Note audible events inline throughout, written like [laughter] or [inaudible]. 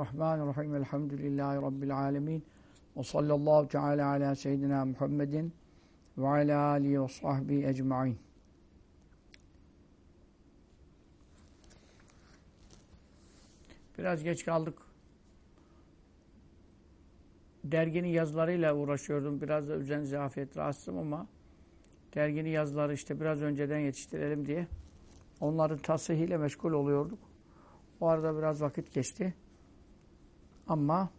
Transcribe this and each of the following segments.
Bismillahirrahmanirrahim. Elhamdülillahi Rabbil alemin. Ve sallallahu teala ala seyyidina Muhammedin ve ala alihi ve sahbihi ecma'in. Biraz geç kaldık. Derginin yazılarıyla uğraşıyordum. Biraz da üzen zafiyet rahatsızım ama derginin yazıları işte biraz önceden yetiştirelim diye onların tashihiyle meşgul oluyorduk. O arada biraz vakit geçti. Ama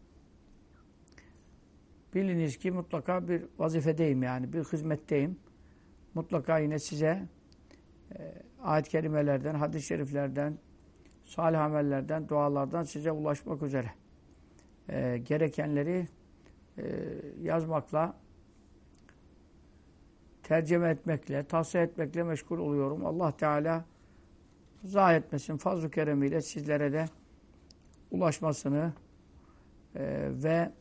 biliniz ki mutlaka bir vazifedeyim yani. Bir hizmetteyim. Mutlaka yine size e, ayet-i hadis-i şeriflerden, salih amellerden, dualardan size ulaşmak üzere e, gerekenleri e, yazmakla, tercüme etmekle, tavsiye etmekle meşgul oluyorum. Allah Teala zayi etmesin. Fazl-ı keremiyle sizlere de ulaşmasını e, ve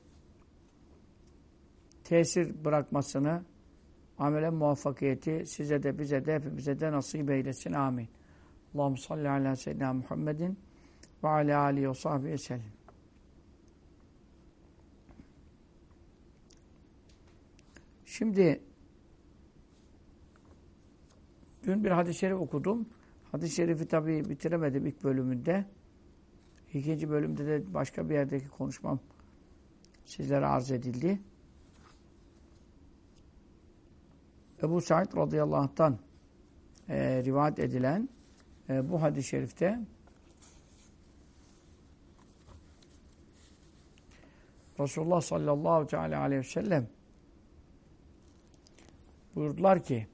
tesir bırakmasını amele muvaffakiyeti size de bize de hepimize de nasip eylesin. Amin. Allahu salli ala seyyidina Muhammedin ve ala alihi ve sahbihi sellem. Şimdi dün bir hadis-i şerif okudum. Hadis-i şerifi tabii bitiremedim ilk bölümünde. İkinci bölümde de başka bir yerdeki konuşmam sizlere arz edildi. Ebu Said radıyallahu anh'tan e, rivayet edilen e, bu hadis-i şerifte Resulullah sallallahu aleyhi ve sellem buyurdular ki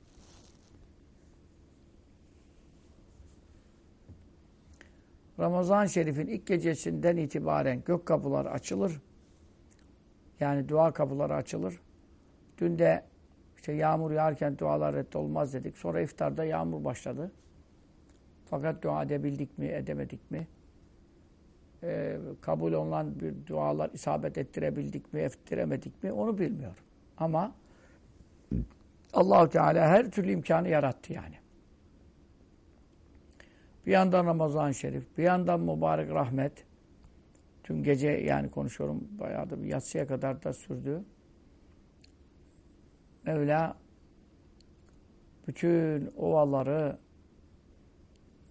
Ramazan-ı Şerif'in ilk gecesinden itibaren gök kapıları açılır. Yani dua kapıları açılır. Dün de işte yağmur yağarken dualar reddolmaz dedik. Sonra iftarda yağmur başladı. Fakat dua edebildik mi, edemedik mi? Ee, kabul olunan bir dualar isabet ettirebildik mi, ettiremedik mi? Onu bilmiyorum. Ama allah Teala her türlü imkanı yarattı yani. Bir yandan Ramazan-ı Şerif, bir yandan mübarek rahmet. Tüm gece yani konuşuyorum bayağı da bir yatsıya kadar da sürdü. Mevla bütün ovaları,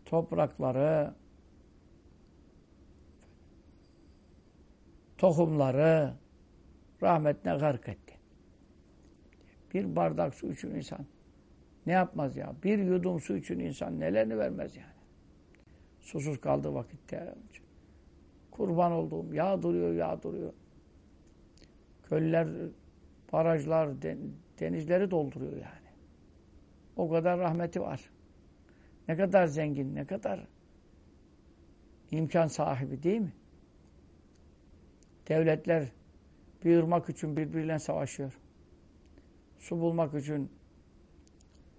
toprakları, tohumları rahmetine gark etti. Bir bardak su için insan ne yapmaz ya? Bir yudum su için insan nelerini vermez yani. Susuz kaldığı vakitte. Kurban olduğum yağdırıyor, yağdırıyor. Köller, barajlar, denizleri dolduruyor yani. O kadar rahmeti var. Ne kadar zengin, ne kadar imkan sahibi değil mi? Devletler bir için birbiriyle savaşıyor. Su bulmak için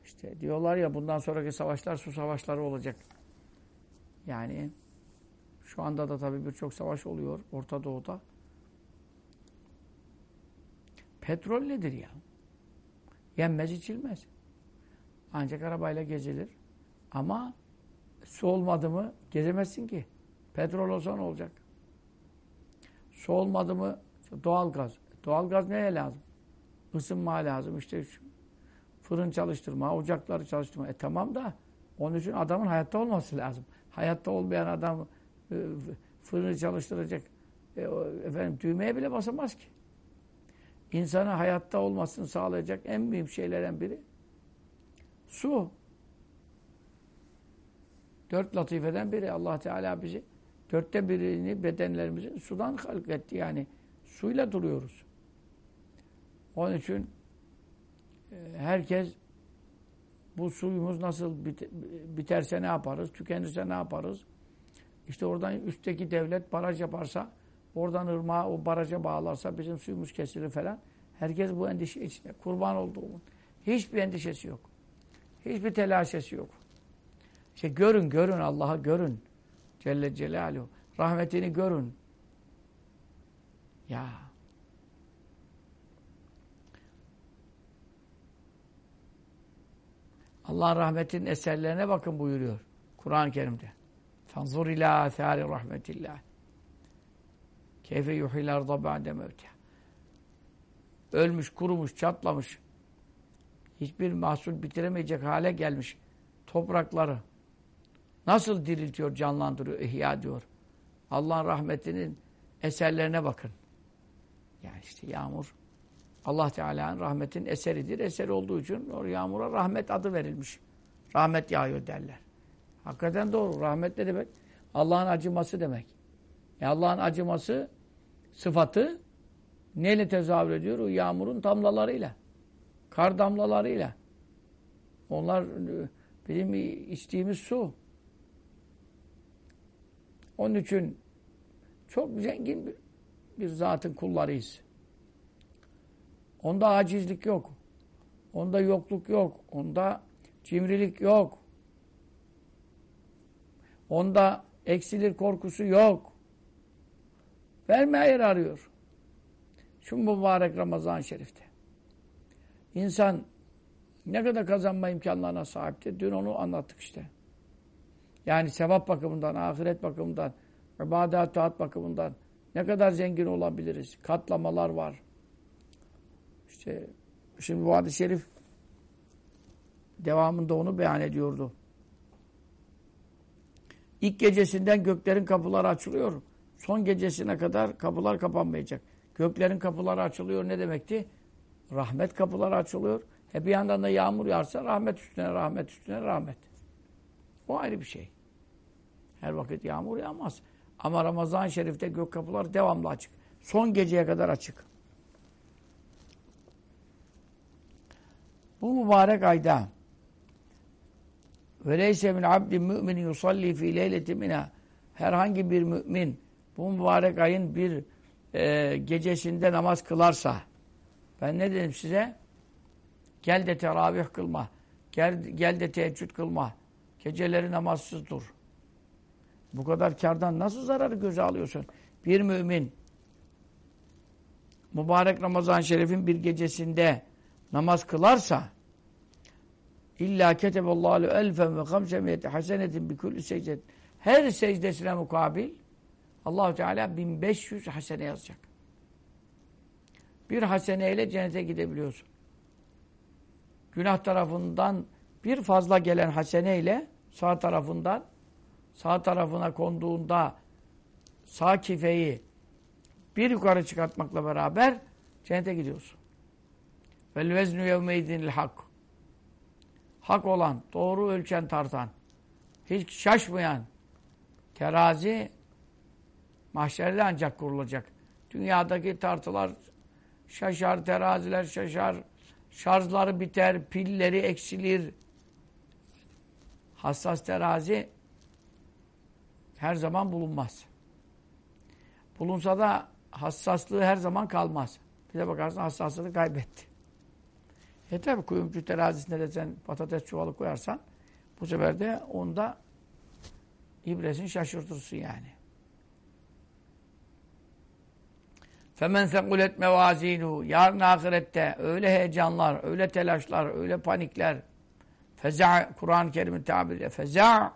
işte diyorlar ya bundan sonraki savaşlar su savaşları olacak. Yani şu anda da tabii birçok savaş oluyor Orta Doğu'da. Petrol nedir ya? Yenmez içilmez. Ancak arabayla gezilir. Ama su olmadı mı gezemezsin ki. Petrol olsa ne olacak? Su olmadı mı doğal gaz. Doğal gaz neye lazım? Isınma lazım. İşte fırın çalıştırma, ocakları çalıştırma. E tamam da onun için adamın hayatta olması lazım. Hayatta olmayan adam e, fırını çalıştıracak. E, efendim düğmeye bile basamaz ki. İnsana hayatta olmasını sağlayacak en mühim şeylerden biri su. Dört latifeden biri Allah Teala bizi dörtte birini bedenlerimizin sudan halk etti. Yani suyla duruyoruz. Onun için e, herkes bu suyumuz nasıl biterse ne yaparız, tükenirse ne yaparız? İşte oradan üstteki devlet baraj yaparsa, oradan ırmağı o baraja bağlarsa bizim suyumuz kesilir falan. Herkes bu endişe içinde. Kurban olduğumun. Hiçbir endişesi yok. Hiçbir telaşesi yok. İşte görün, görün Allah'ı görün. Celle Celaluhu. Rahmetini görün. Ya. Allah'ın rahmetinin eserlerine bakın buyuruyor. Kur'an-ı Kerim'de. Fanzur ila athari rahmetillah. Keyfe yuhil arda ba'de mevtiha. Ölmüş, kurumuş, çatlamış. Hiçbir mahsul bitiremeyecek hale gelmiş toprakları. Nasıl diriltiyor, canlandırıyor, ihya diyor. Allah'ın rahmetinin eserlerine bakın. Yani işte yağmur Allah Teala'nın rahmetin eseridir. Eseri olduğu için o yağmura rahmet adı verilmiş. Rahmet yağıyor derler. Hakikaten doğru. Rahmet ne demek? Allah'ın acıması demek. E Allah'ın acıması sıfatı neyle tezahür ediyor? O yağmurun damlalarıyla. Kar damlalarıyla. Onlar bizim içtiğimiz su. Onun için çok zengin bir, bir zatın kullarıyız. Onda acizlik yok. Onda yokluk yok. Onda cimrilik yok. Onda eksilir korkusu yok. Vermeye yer arıyor. Şu mübarek Ramazan-ı Şerif'te. İnsan ne kadar kazanma imkanlarına sahipti. Dün onu anlattık işte. Yani sevap bakımından, ahiret bakımından, ibadet taat bakımından ne kadar zengin olabiliriz. Katlamalar var. İşte şimdi bu hadis-i şerif devamında onu beyan ediyordu. İlk gecesinden göklerin kapıları açılıyor. Son gecesine kadar kapılar kapanmayacak. Göklerin kapıları açılıyor ne demekti? Rahmet kapıları açılıyor. E bir yandan da yağmur yağarsa rahmet üstüne rahmet üstüne rahmet. O ayrı bir şey. Her vakit yağmur yağmaz. Ama Ramazan-ı Şerif'te gök kapıları devamlı açık. Son geceye kadar açık. Bu mübarek ayda ve leyse min abdin mü'min yusalli fi leyleti mina herhangi bir mümin bu mübarek ayın bir e, gecesinde namaz kılarsa ben ne dedim size? Gel de teravih kılma. Gel, gel de teheccüd kılma. Geceleri namazsız dur. Bu kadar kardan nasıl zararı göze alıyorsun? Bir mümin mübarek Ramazan-ı Şerif'in bir gecesinde namaz kılarsa illa keteballahu elfen ve hamsemiyete hasenetin bi kulli secdet her secdesine mukabil Allahu Teala 1500 hasene yazacak. Bir haseneyle cennete gidebiliyorsun. Günah tarafından bir fazla gelen haseneyle sağ tarafından sağ tarafına konduğunda sağ kifeyi bir yukarı çıkartmakla beraber cennete gidiyorsun. Vel veznu yevmeydinil hak. Hak olan, doğru ölçen tartan, hiç şaşmayan terazi mahşerde ancak kurulacak. Dünyadaki tartılar şaşar, teraziler şaşar, şarjları biter, pilleri eksilir. Hassas terazi her zaman bulunmaz. Bulunsa da hassaslığı her zaman kalmaz. Bir de bakarsın hassaslığı kaybetti. E tabi kuyumcu terazisine de sen patates çuvalı koyarsan bu sefer de onda ibresini şaşırtırsın yani. Femen sekulet mevazinu yarın ahirette öyle heyecanlar, öyle telaşlar, öyle panikler feza Kur'an-ı Kerim'in tabiriyle feza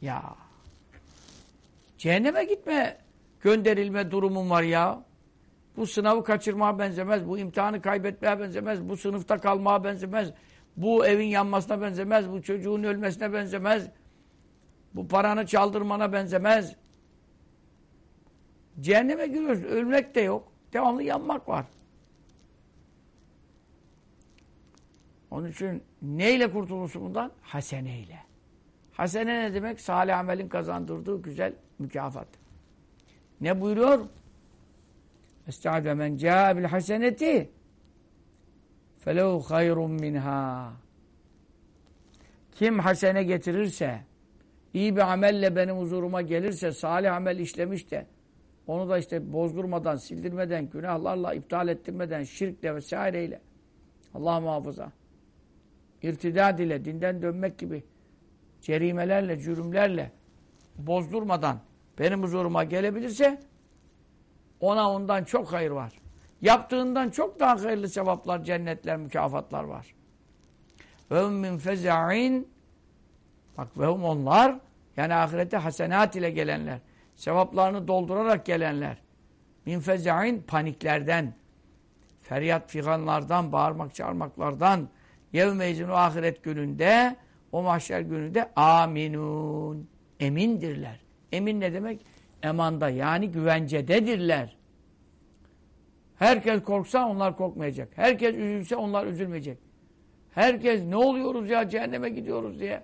ya cehenneme gitme gönderilme durumun var ya. Bu sınavı kaçırmaya benzemez. Bu imtihanı kaybetmeye benzemez. Bu sınıfta kalmaya benzemez. Bu evin yanmasına benzemez. Bu çocuğun ölmesine benzemez. Bu paranı çaldırmana benzemez. Cehenneme giriyoruz. Ölmek de yok. Devamlı yanmak var. Onun için neyle kurtulursun bundan? Haseneyle. Hasene ne demek? Salih amelin kazandırdığı güzel mükafat. Ne buyuruyor? Estaizu men caa bil haseneti felehu hayrun minha. Kim hasene getirirse, iyi bir amelle benim huzuruma gelirse, salih amel işlemiş de, onu da işte bozdurmadan, sildirmeden, günahlarla iptal ettirmeden, şirkle vesaireyle, Allah muhafaza, irtidad ile, dinden dönmek gibi cerimelerle, cürümlerle bozdurmadan benim huzuruma gelebilirse, ona ondan çok hayır var. Yaptığından çok daha hayırlı sevaplar, cennetler, mükafatlar var. Ve min feza'in bak ve hum onlar yani ahirete hasenat ile gelenler, sevaplarını doldurarak gelenler. min fezain paniklerden, feryat figanlardan, bağırmak çağırmaklardan, yevmeyzin o ahiret gününde, o mahşer gününde aminun. Emindirler. Emin ne demek? Emanda yani güvencededirler. Herkes korksa onlar korkmayacak. Herkes üzülse onlar üzülmeyecek. Herkes ne oluyoruz ya cehenneme gidiyoruz diye.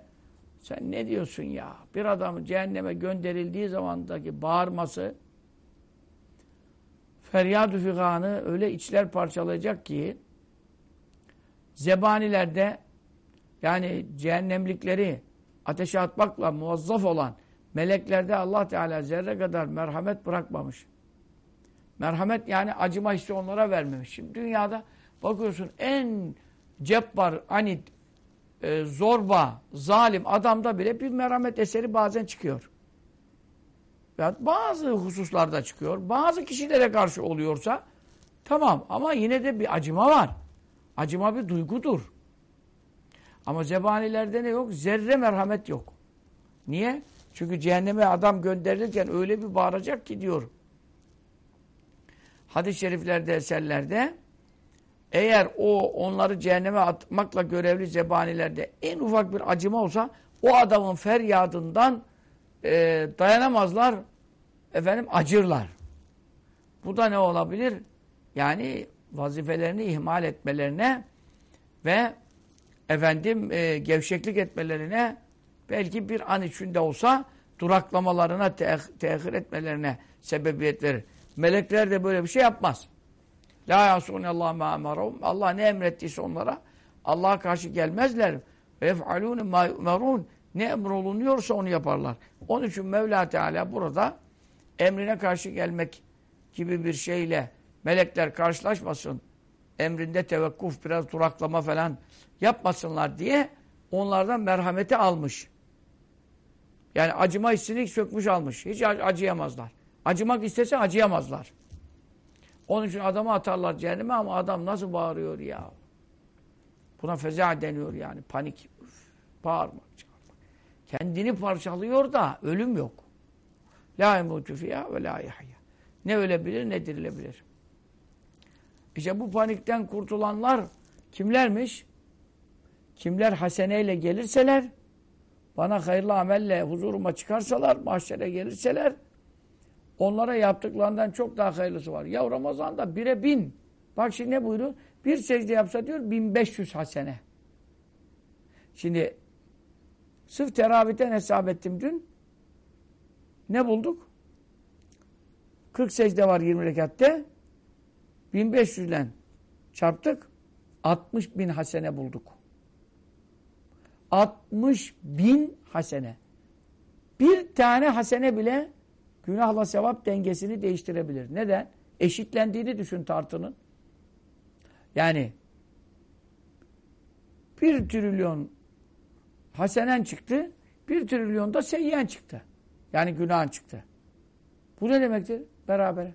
Sen ne diyorsun ya? Bir adamın cehenneme gönderildiği zamandaki bağırması feryad-ı figanı öyle içler parçalayacak ki zebanilerde yani cehennemlikleri ateşe atmakla muvazzaf olan meleklerde Allah Teala zerre kadar merhamet bırakmamış. Merhamet yani acıma hissi onlara vermemiş. Şimdi dünyada bakıyorsun en cebbar, anit, e, zorba, zalim adamda bile bir merhamet eseri bazen çıkıyor. Ya bazı hususlarda çıkıyor. Bazı kişilere karşı oluyorsa tamam ama yine de bir acıma var. Acıma bir duygudur. Ama zebanilerde ne yok? Zerre merhamet yok. Niye? Çünkü cehenneme adam gönderilirken öyle bir bağıracak ki diyor. Hadis-i şeriflerde, eserlerde eğer o onları cehenneme atmakla görevli zebanilerde en ufak bir acıma olsa o adamın feryadından e, dayanamazlar. Efendim acırlar. Bu da ne olabilir? Yani vazifelerini ihmal etmelerine ve efendim e, gevşeklik etmelerine belki bir an içinde olsa duraklamalarına, te tehir etmelerine sebebiyet verir. Melekler de böyle bir şey yapmaz. La yasunallah ma emarahum. Allah ne emrettiyse onlara Allah'a karşı gelmezler. Ve yef'alûne mâ yu'merûn. Ne emrolunuyorsa onu yaparlar. Onun için Mevla Teala burada emrine karşı gelmek gibi bir şeyle melekler karşılaşmasın. Emrinde tevekkuf, biraz duraklama falan yapmasınlar diye onlardan merhameti almış. Yani acıma hissini sökmüş almış. Hiç acıyamazlar. Acımak istese acıyamazlar. Onun için adamı atarlar cehenneme ama adam nasıl bağırıyor ya. Buna feza deniyor yani. Panik. Üf, bağırmak, çağırmak. Kendini parçalıyor da ölüm yok. La emutu fiyâ ve la yahya. Ne ölebilir ne dirilebilir. İşte bu panikten kurtulanlar kimlermiş? Kimler haseneyle gelirseler, bana hayırlı amelle huzuruma çıkarsalar, mahşere gelirseler, onlara yaptıklarından çok daha hayırlısı var. Ya Ramazan'da bire bin. Bak şimdi ne buyuruyor? Bir secde yapsa diyor 1500 hasene. Şimdi sırf teravihten hesap ettim dün. Ne bulduk? 40 secde var 20 rekatte. 1500 ile çarptık. 60 bin hasene bulduk. 60 bin hasene. Bir tane hasene bile günahla sevap dengesini değiştirebilir. Neden? Eşitlendiğini düşün tartının. Yani bir trilyon hasenen çıktı, bir trilyon da seyyen çıktı. Yani günahın çıktı. Bu ne demektir? Beraber.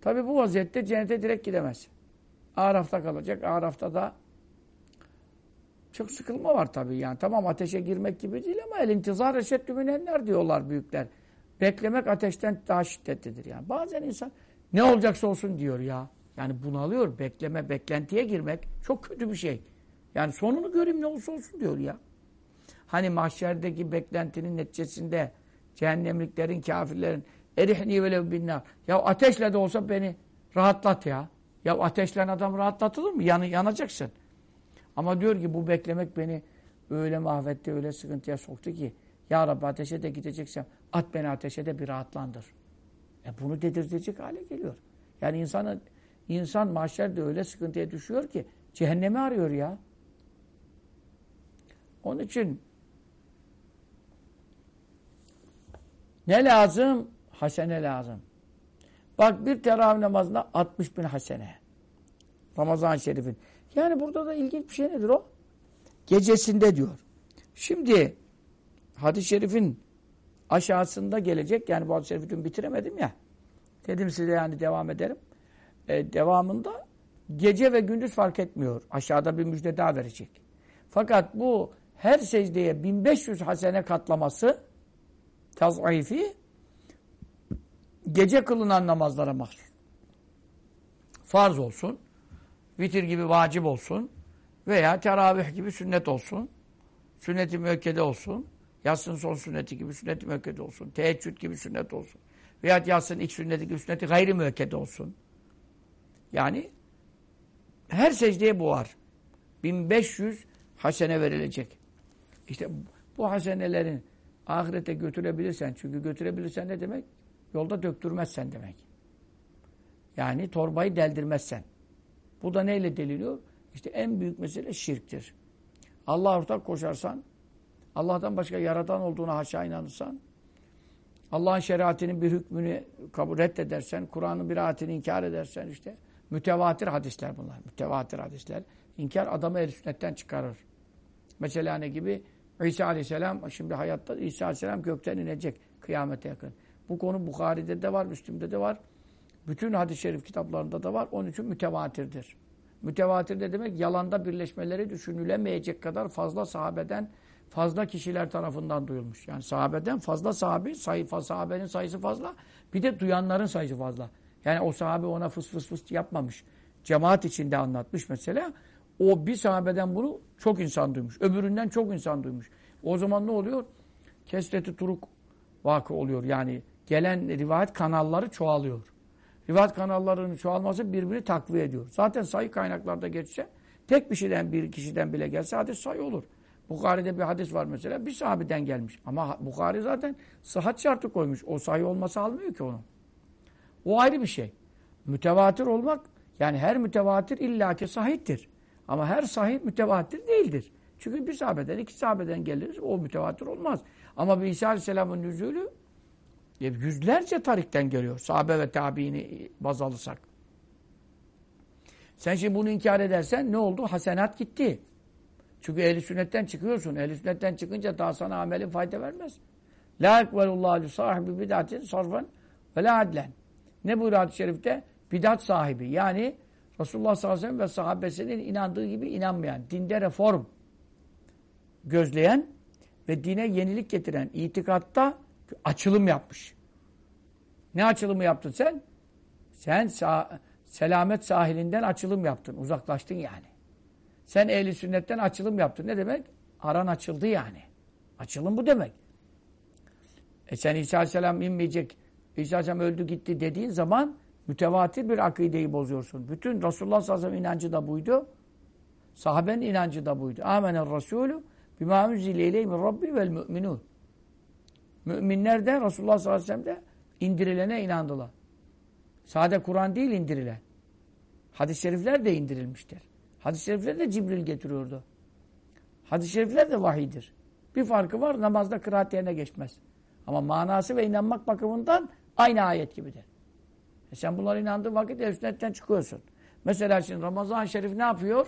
Tabi bu vaziyette cennete direkt gidemez. Araf'ta kalacak. Araf'ta da çok sıkılma var tabii yani. Tamam ateşe girmek gibi değil ama el intizar eşeddü minenler diyorlar büyükler. Beklemek ateşten daha şiddetlidir yani. Bazen insan ne olacaksa olsun diyor ya. Yani bunalıyor. Bekleme, beklentiye girmek çok kötü bir şey. Yani sonunu göreyim ne olsa olsun diyor ya. Hani mahşerdeki beklentinin neticesinde cehennemliklerin, kafirlerin erihni velev binnar. Ya ateşle de olsa beni rahatlat ya. Ya ateşlen adam rahatlatılır mı? Yan, yanacaksın. Ama diyor ki bu beklemek beni öyle mahvetti, öyle sıkıntıya soktu ki Ya Rabbi ateşe de gideceksem at beni ateşe de bir rahatlandır. E bunu dedirtecek hale geliyor. Yani insanın insan mahşerde öyle sıkıntıya düşüyor ki cehennemi arıyor ya. Onun için ne lazım? Hasene lazım. Bak bir teravih namazında 60 bin hasene. Ramazan-ı Şerif'in. Yani burada da ilginç bir şey nedir o? Gecesinde diyor. Şimdi hadis-i şerifin aşağısında gelecek. Yani bu hadis-i şerifi dün bitiremedim ya. Dedim size yani devam ederim. Ee, devamında gece ve gündüz fark etmiyor. Aşağıda bir müjde daha verecek. Fakat bu her secdeye 1500 hasene katlaması tazaifi gece kılınan namazlara mahsus. Farz olsun, vitir gibi vacip olsun veya teravih gibi sünnet olsun, sünnet-i müekkede olsun, yatsın son sünneti gibi sünnet-i müekkede olsun, teheccüd gibi sünnet olsun veya yatsın ilk sünneti gibi sünneti gayri müekkede olsun. Yani her secdeye bu var. 1500 hasene verilecek. İşte bu hasenelerin ahirete götürebilirsen, çünkü götürebilirsen ne demek? Yolda döktürmezsen demek. Yani torbayı deldirmezsen. Bu da neyle deliniyor? İşte en büyük mesele şirktir. Allah ortak koşarsan, Allah'tan başka yaradan olduğuna haşa inanırsan, Allah'ın şeriatinin bir hükmünü kabul reddedersen, Kur'an'ın bir ayetini inkar edersen işte mütevatir hadisler bunlar. Mütevatir hadisler. İnkar adamı el sünnetten çıkarır. Mesela ne gibi? İsa Aleyhisselam şimdi hayatta İsa Aleyhisselam gökten inecek kıyamete yakın. Bu konu Bukhari'de de var, Müslim'de de var. Bütün hadis-i şerif kitaplarında da var. Onun için mütevatirdir. Mütevatir de demek yalanda birleşmeleri düşünülemeyecek kadar fazla sahabeden, fazla kişiler tarafından duyulmuş. Yani sahabeden fazla sahabi, sayfa sahabenin sayısı fazla. Bir de duyanların sayısı fazla. Yani o sahabe ona fıs fıs fıs yapmamış. Cemaat içinde anlatmış mesela. O bir sahabeden bunu çok insan duymuş. Öbüründen çok insan duymuş. O zaman ne oluyor? Kesreti turuk vakı oluyor. Yani gelen rivayet kanalları çoğalıyor. Rivayet kanallarının çoğalması birbirini takviye ediyor. Zaten sayı kaynaklarda geçse tek bir şeyden bir kişiden bile gelse hadis sayı olur. Bukhari'de bir hadis var mesela bir sahabeden gelmiş. Ama Bukhari zaten sıhhat şartı koymuş. O sayı olması almıyor ki onu. O ayrı bir şey. Mütevatir olmak yani her mütevatir illaki sahiptir. Ama her sahih mütevatir değildir. Çünkü bir sahabeden, iki sahabeden gelir, o mütevatir olmaz. Ama bir İsa Aleyhisselam'ın nüzulü yüzlerce tarikten geliyor. Sahabe ve tabiini baz alırsak. Sen şimdi bunu inkar edersen ne oldu? Hasenat gitti. Çünkü ehli sünnetten çıkıyorsun. Ehli sünnetten çıkınca daha sana amelin fayda vermez. La ekvelullahu sahibi bidatin sarfan ve la adlen. Ne buyuruyor hadis-i şerifte? Bidat sahibi. Yani Resulullah sallallahu aleyhi ve sellem ve sahabesinin inandığı gibi inanmayan, dinde reform gözleyen ve dine yenilik getiren itikatta açılım yapmış. Ne açılımı yaptın sen? Sen sah selamet sahilinden açılım yaptın. Uzaklaştın yani. Sen ehli sünnetten açılım yaptın. Ne demek? Aran açıldı yani. Açılım bu demek. E sen İsa Aleyhisselam inmeyecek, İsa Aleyhisselam öldü gitti dediğin zaman mütevatir bir akideyi bozuyorsun. Bütün Resulullah sallallahu aleyhi inancı da buydu. Sahabenin inancı da buydu. Amener Resulü bima unzile ileyhi min rabbi vel müminun. Müminler de Resulullah sallallahu aleyhi ve sellem de indirilene inandılar. Sade Kur'an değil indirilen. Hadis-i şerifler de indirilmiştir. Hadis-i şerifler de Cibril getiriyordu. Hadis-i şerifler de vahidir. Bir farkı var namazda kıraat yerine geçmez. Ama manası ve inanmak bakımından aynı ayet gibidir. E sen bunlara inandığın vakit sünnetten çıkıyorsun. Mesela şimdi Ramazan-ı Şerif ne yapıyor?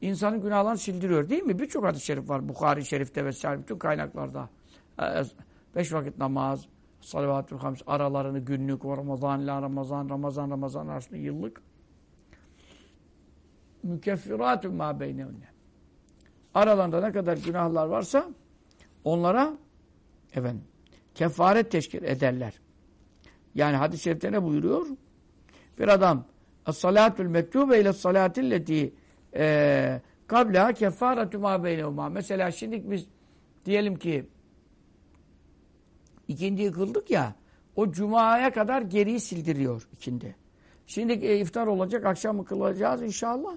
İnsanın günahlarını sildiriyor değil mi? Birçok hadis-i şerif var. Bukhari Şerif'te vesaire bütün kaynaklarda. Beş vakit namaz, salavatül hams aralarını günlük, Ramazan ila Ramazan, Ramazan, Ramazan arasında yıllık. Mükeffiratü ma beynevne. Aralarında ne kadar günahlar varsa onlara efendim kefaret teşkil ederler. Yani hadis-i şerifte ne buyuruyor? Bir adam Es-salâtul mektûbe ile salâtilleti e, kabla kefâretü mâ beynevmâ. Mesela şimdi biz diyelim ki ikindiyi kıldık ya o cumaya kadar geriyi sildiriyor ikindi. Şimdi e, iftar olacak, akşamı kılacağız inşallah.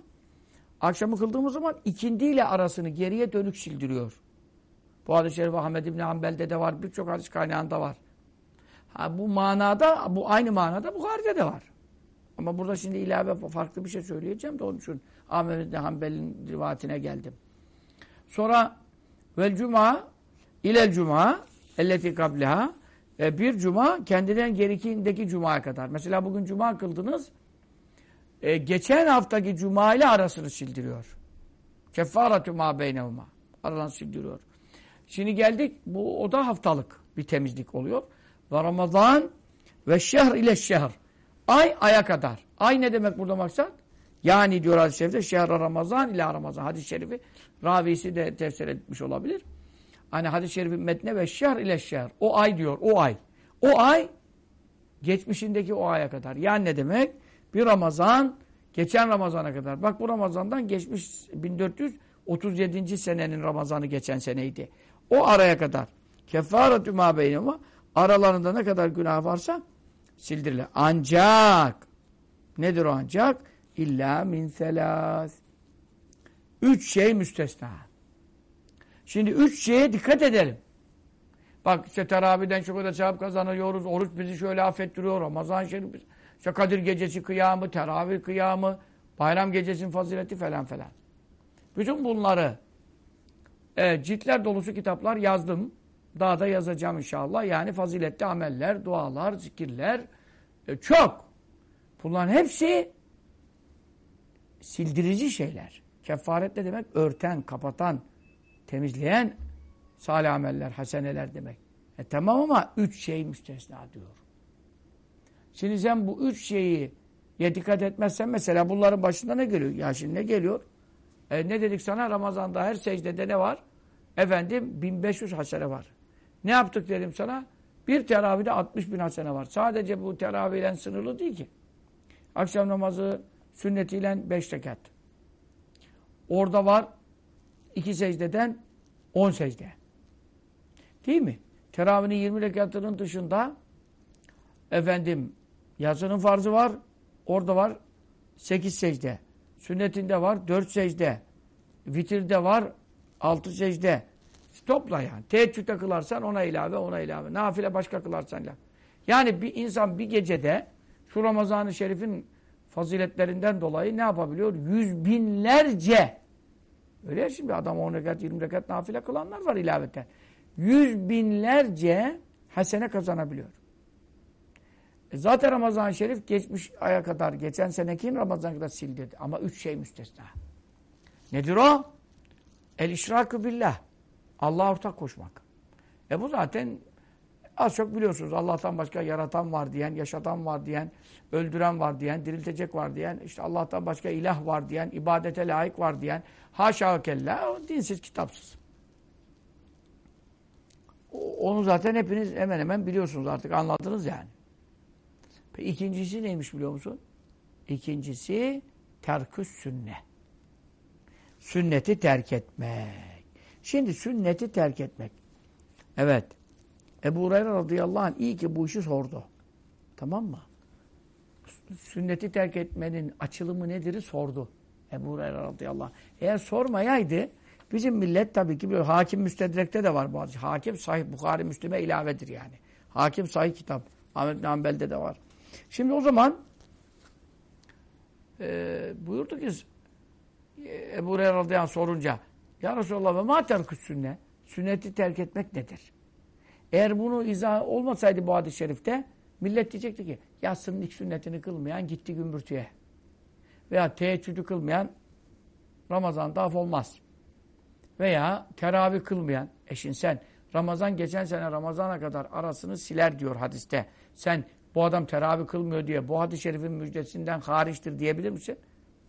Akşamı kıldığımız zaman ikindiyle arasını geriye dönük sildiriyor. Bu hadis-i şerif Ahmed İbni Hanbel'de de var, birçok hadis kaynağında var. Ha, bu manada, bu aynı manada Bukhari'de de var. Ama burada şimdi ilave farklı bir şey söyleyeceğim de onun için Ahmet İbni Hanbel'in rivayetine geldim. Sonra vel cuma ilel cuma elleti kableha e, bir cuma kendinden gerikindeki cumaya kadar. Mesela bugün cuma kıldınız e, geçen haftaki cuma ile arasını sildiriyor. Keffaratü ma beynevma. Aradan sildiriyor. Şimdi geldik bu o da haftalık bir temizlik oluyor. Ve Ramazan ve şehr ile şehr. Ay aya kadar. Ay ne demek burada maksat? Yani diyor hadis-i şerifte şehr Ramazan ile Ramazan. Hadis-i şerifi ravisi de tefsir etmiş olabilir. Hani hadis-i şerifin metne ve şehr ile şehr. O ay diyor. O ay. O ay Geçmişindeki o aya kadar. Yani ne demek? Bir Ramazan geçen Ramazan'a kadar. Bak bu Ramazan'dan geçmiş 1437. senenin Ramazan'ı geçen seneydi. O araya kadar. Kefaretü mâ beynema aralarında ne kadar günah varsa sildirilir. Ancak nedir o ancak? İlla min selâs. Üç şey müstesna. Şimdi üç şeye dikkat edelim. Bak işte teraviden şu kadar sevap kazanıyoruz. Oruç bizi şöyle affettiriyor. Ramazan şerif işte Kadir gecesi kıyamı, teravih kıyamı, bayram gecesinin fazileti falan falan. Bütün bunları e, ciltler dolusu kitaplar yazdım. Daha da yazacağım inşallah. Yani faziletli ameller, dualar, zikirler e, çok. Bunların hepsi sildirici şeyler. Kefaret ne demek? Örten, kapatan, temizleyen salih ameller, haseneler demek. E tamam ama üç şey müstesna diyor. Şimdi sen bu üç şeyi ya dikkat etmezsen mesela bunların başında ne geliyor? Ya şimdi ne geliyor? E ne dedik sana? Ramazan'da her secdede ne var? Efendim 1500 hasene var. Ne yaptık dedim sana? Bir teravide 60 bin hasene var. Sadece bu teravihle sınırlı değil ki. Akşam namazı sünnetiyle 5 rekat. Orada var iki secdeden 10 secde. Değil mi? Teravihinin 20 rekatının dışında efendim yazının farzı var. Orada var 8 secde. Sünnetinde var 4 secde. Vitirde var 6 secde. Topla yani. Teheccüde kılarsan ona ilave, ona ilave. Nafile başka kılarsan ilave. Yani bir insan bir gecede şu Ramazan-ı Şerif'in faziletlerinden dolayı ne yapabiliyor? Yüz binlerce öyle ya şimdi adam 10 rekat, 20 rekat nafile kılanlar var ilaveten. Yüz binlerce hasene kazanabiliyor. E zaten Ramazan-ı Şerif geçmiş aya kadar, geçen seneki Ramazan kadar sildirdi. Ama üç şey müstesna. Nedir o? El-işrakü billah. Allah'a ortak koşmak. E bu zaten az çok biliyorsunuz. Allah'tan başka yaratan var diyen, yaşatan var diyen, öldüren var diyen, diriltecek var diyen, işte Allah'tan başka ilah var diyen, ibadete layık var diyen, haşa kella, o dinsiz, kitapsız. Onu zaten hepiniz hemen hemen biliyorsunuz artık, anladınız yani. Peki ikincisi neymiş biliyor musun? İkincisi terküs sünne. Sünneti terk etmek. Şimdi sünneti terk etmek. Evet. Ebu Hureyre radıyallahu anh iyi ki bu işi sordu. Tamam mı? Sünneti terk etmenin açılımı nedir sordu. Ebu Hureyre radıyallahu anh. Eğer sormayaydı bizim millet tabii ki böyle hakim müstedrekte de var hadis. Hakim sahih Bukhari Müslim'e ilavedir yani. Hakim sahih kitap. Ahmet bin de var. Şimdi o zaman e, buyurdu ki Ebu Hureyre radıyallahu anh sorunca ya Resulallah ve ma terküs sünne. Sünneti terk etmek nedir? Eğer bunu izah olmasaydı bu hadis-i şerifte millet diyecekti ki yatsının ilk sünnetini kılmayan gitti gümbürtüye. Veya teheccüdü kılmayan Ramazan'da af olmaz. Veya teravih kılmayan eşin sen Ramazan geçen sene Ramazan'a kadar arasını siler diyor hadiste. Sen bu adam teravih kılmıyor diye bu hadis-i şerifin müjdesinden hariçtir diyebilir misin?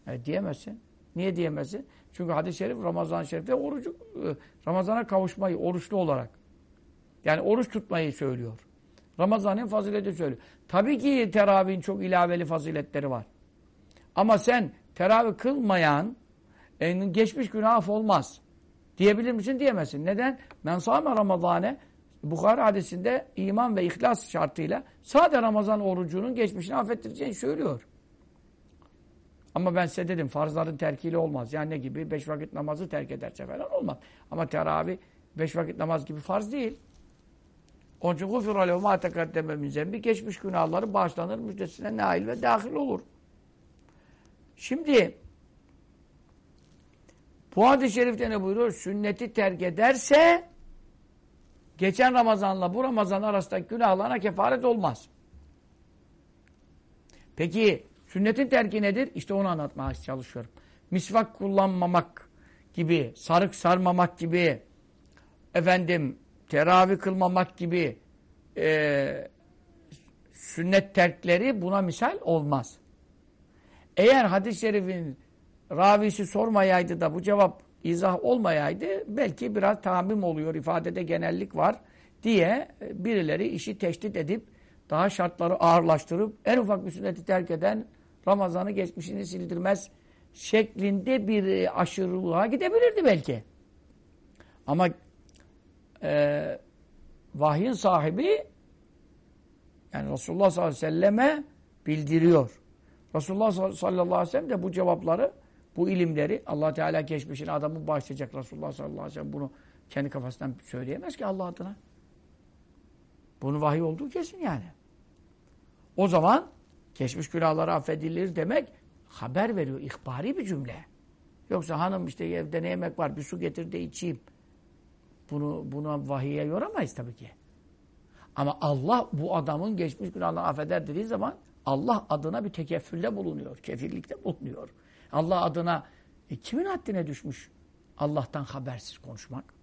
E, diyemezsin. Niye diyemezsin? Çünkü hadis-i şerif Ramazan-ı Şerif'te orucu, e, Ramazan'a kavuşmayı oruçlu olarak yani oruç tutmayı söylüyor. Ramazan'ın fazileti söylüyor. Tabii ki teravihin çok ilaveli faziletleri var. Ama sen teravih kılmayan en geçmiş günah olmaz. Diyebilir misin? Diyemezsin. Neden? Men sâme Ramazane Bukhari hadisinde iman ve ihlas şartıyla sade Ramazan orucunun geçmişini affettireceğini söylüyor. Ama ben size dedim farzların terkiyle olmaz. Yani ne gibi? Beş vakit namazı terk ederse falan olmaz. Ama teravih beş vakit namaz gibi farz değil. Onun için gufir alev ma tekaddeme min zembi geçmiş günahları bağışlanır müjdesine nail ve dahil olur. Şimdi bu hadis-i şerifte ne buyuruyor? Sünneti terk ederse geçen Ramazanla bu Ramazan arasındaki günahlarına kefaret olmaz. Peki Sünnetin terki nedir? İşte onu anlatmaya çalışıyorum. Misvak kullanmamak gibi, sarık sarmamak gibi, efendim teravih kılmamak gibi e, sünnet terkleri buna misal olmaz. Eğer hadis-i şerifin ravisi sormayaydı da bu cevap izah olmayaydı belki biraz tamim oluyor, ifadede genellik var diye birileri işi teşdit edip daha şartları ağırlaştırıp en ufak bir sünneti terk eden Ramazan'ı geçmişini sildirmez şeklinde bir e, aşırılığa gidebilirdi belki. Ama e, vahyin sahibi yani Resulullah sallallahu aleyhi ve selleme bildiriyor. Resulullah sallallahu aleyhi ve sellem de bu cevapları, bu ilimleri allah Teala geçmişine adamı bağışlayacak. Resulullah sallallahu aleyhi ve sellem bunu kendi kafasından söyleyemez ki Allah adına. Bunun vahiy olduğu kesin yani. O zaman geçmiş günahları affedilir demek haber veriyor. ihbari bir cümle. Yoksa hanım işte evde ne yemek var bir su getir de içeyim. Bunu buna vahiye yoramayız tabii ki. Ama Allah bu adamın geçmiş günahını affeder dediği zaman Allah adına bir tekeffülde bulunuyor. Kefirlikte bulunuyor. Allah adına e, kimin haddine düşmüş Allah'tan habersiz konuşmak?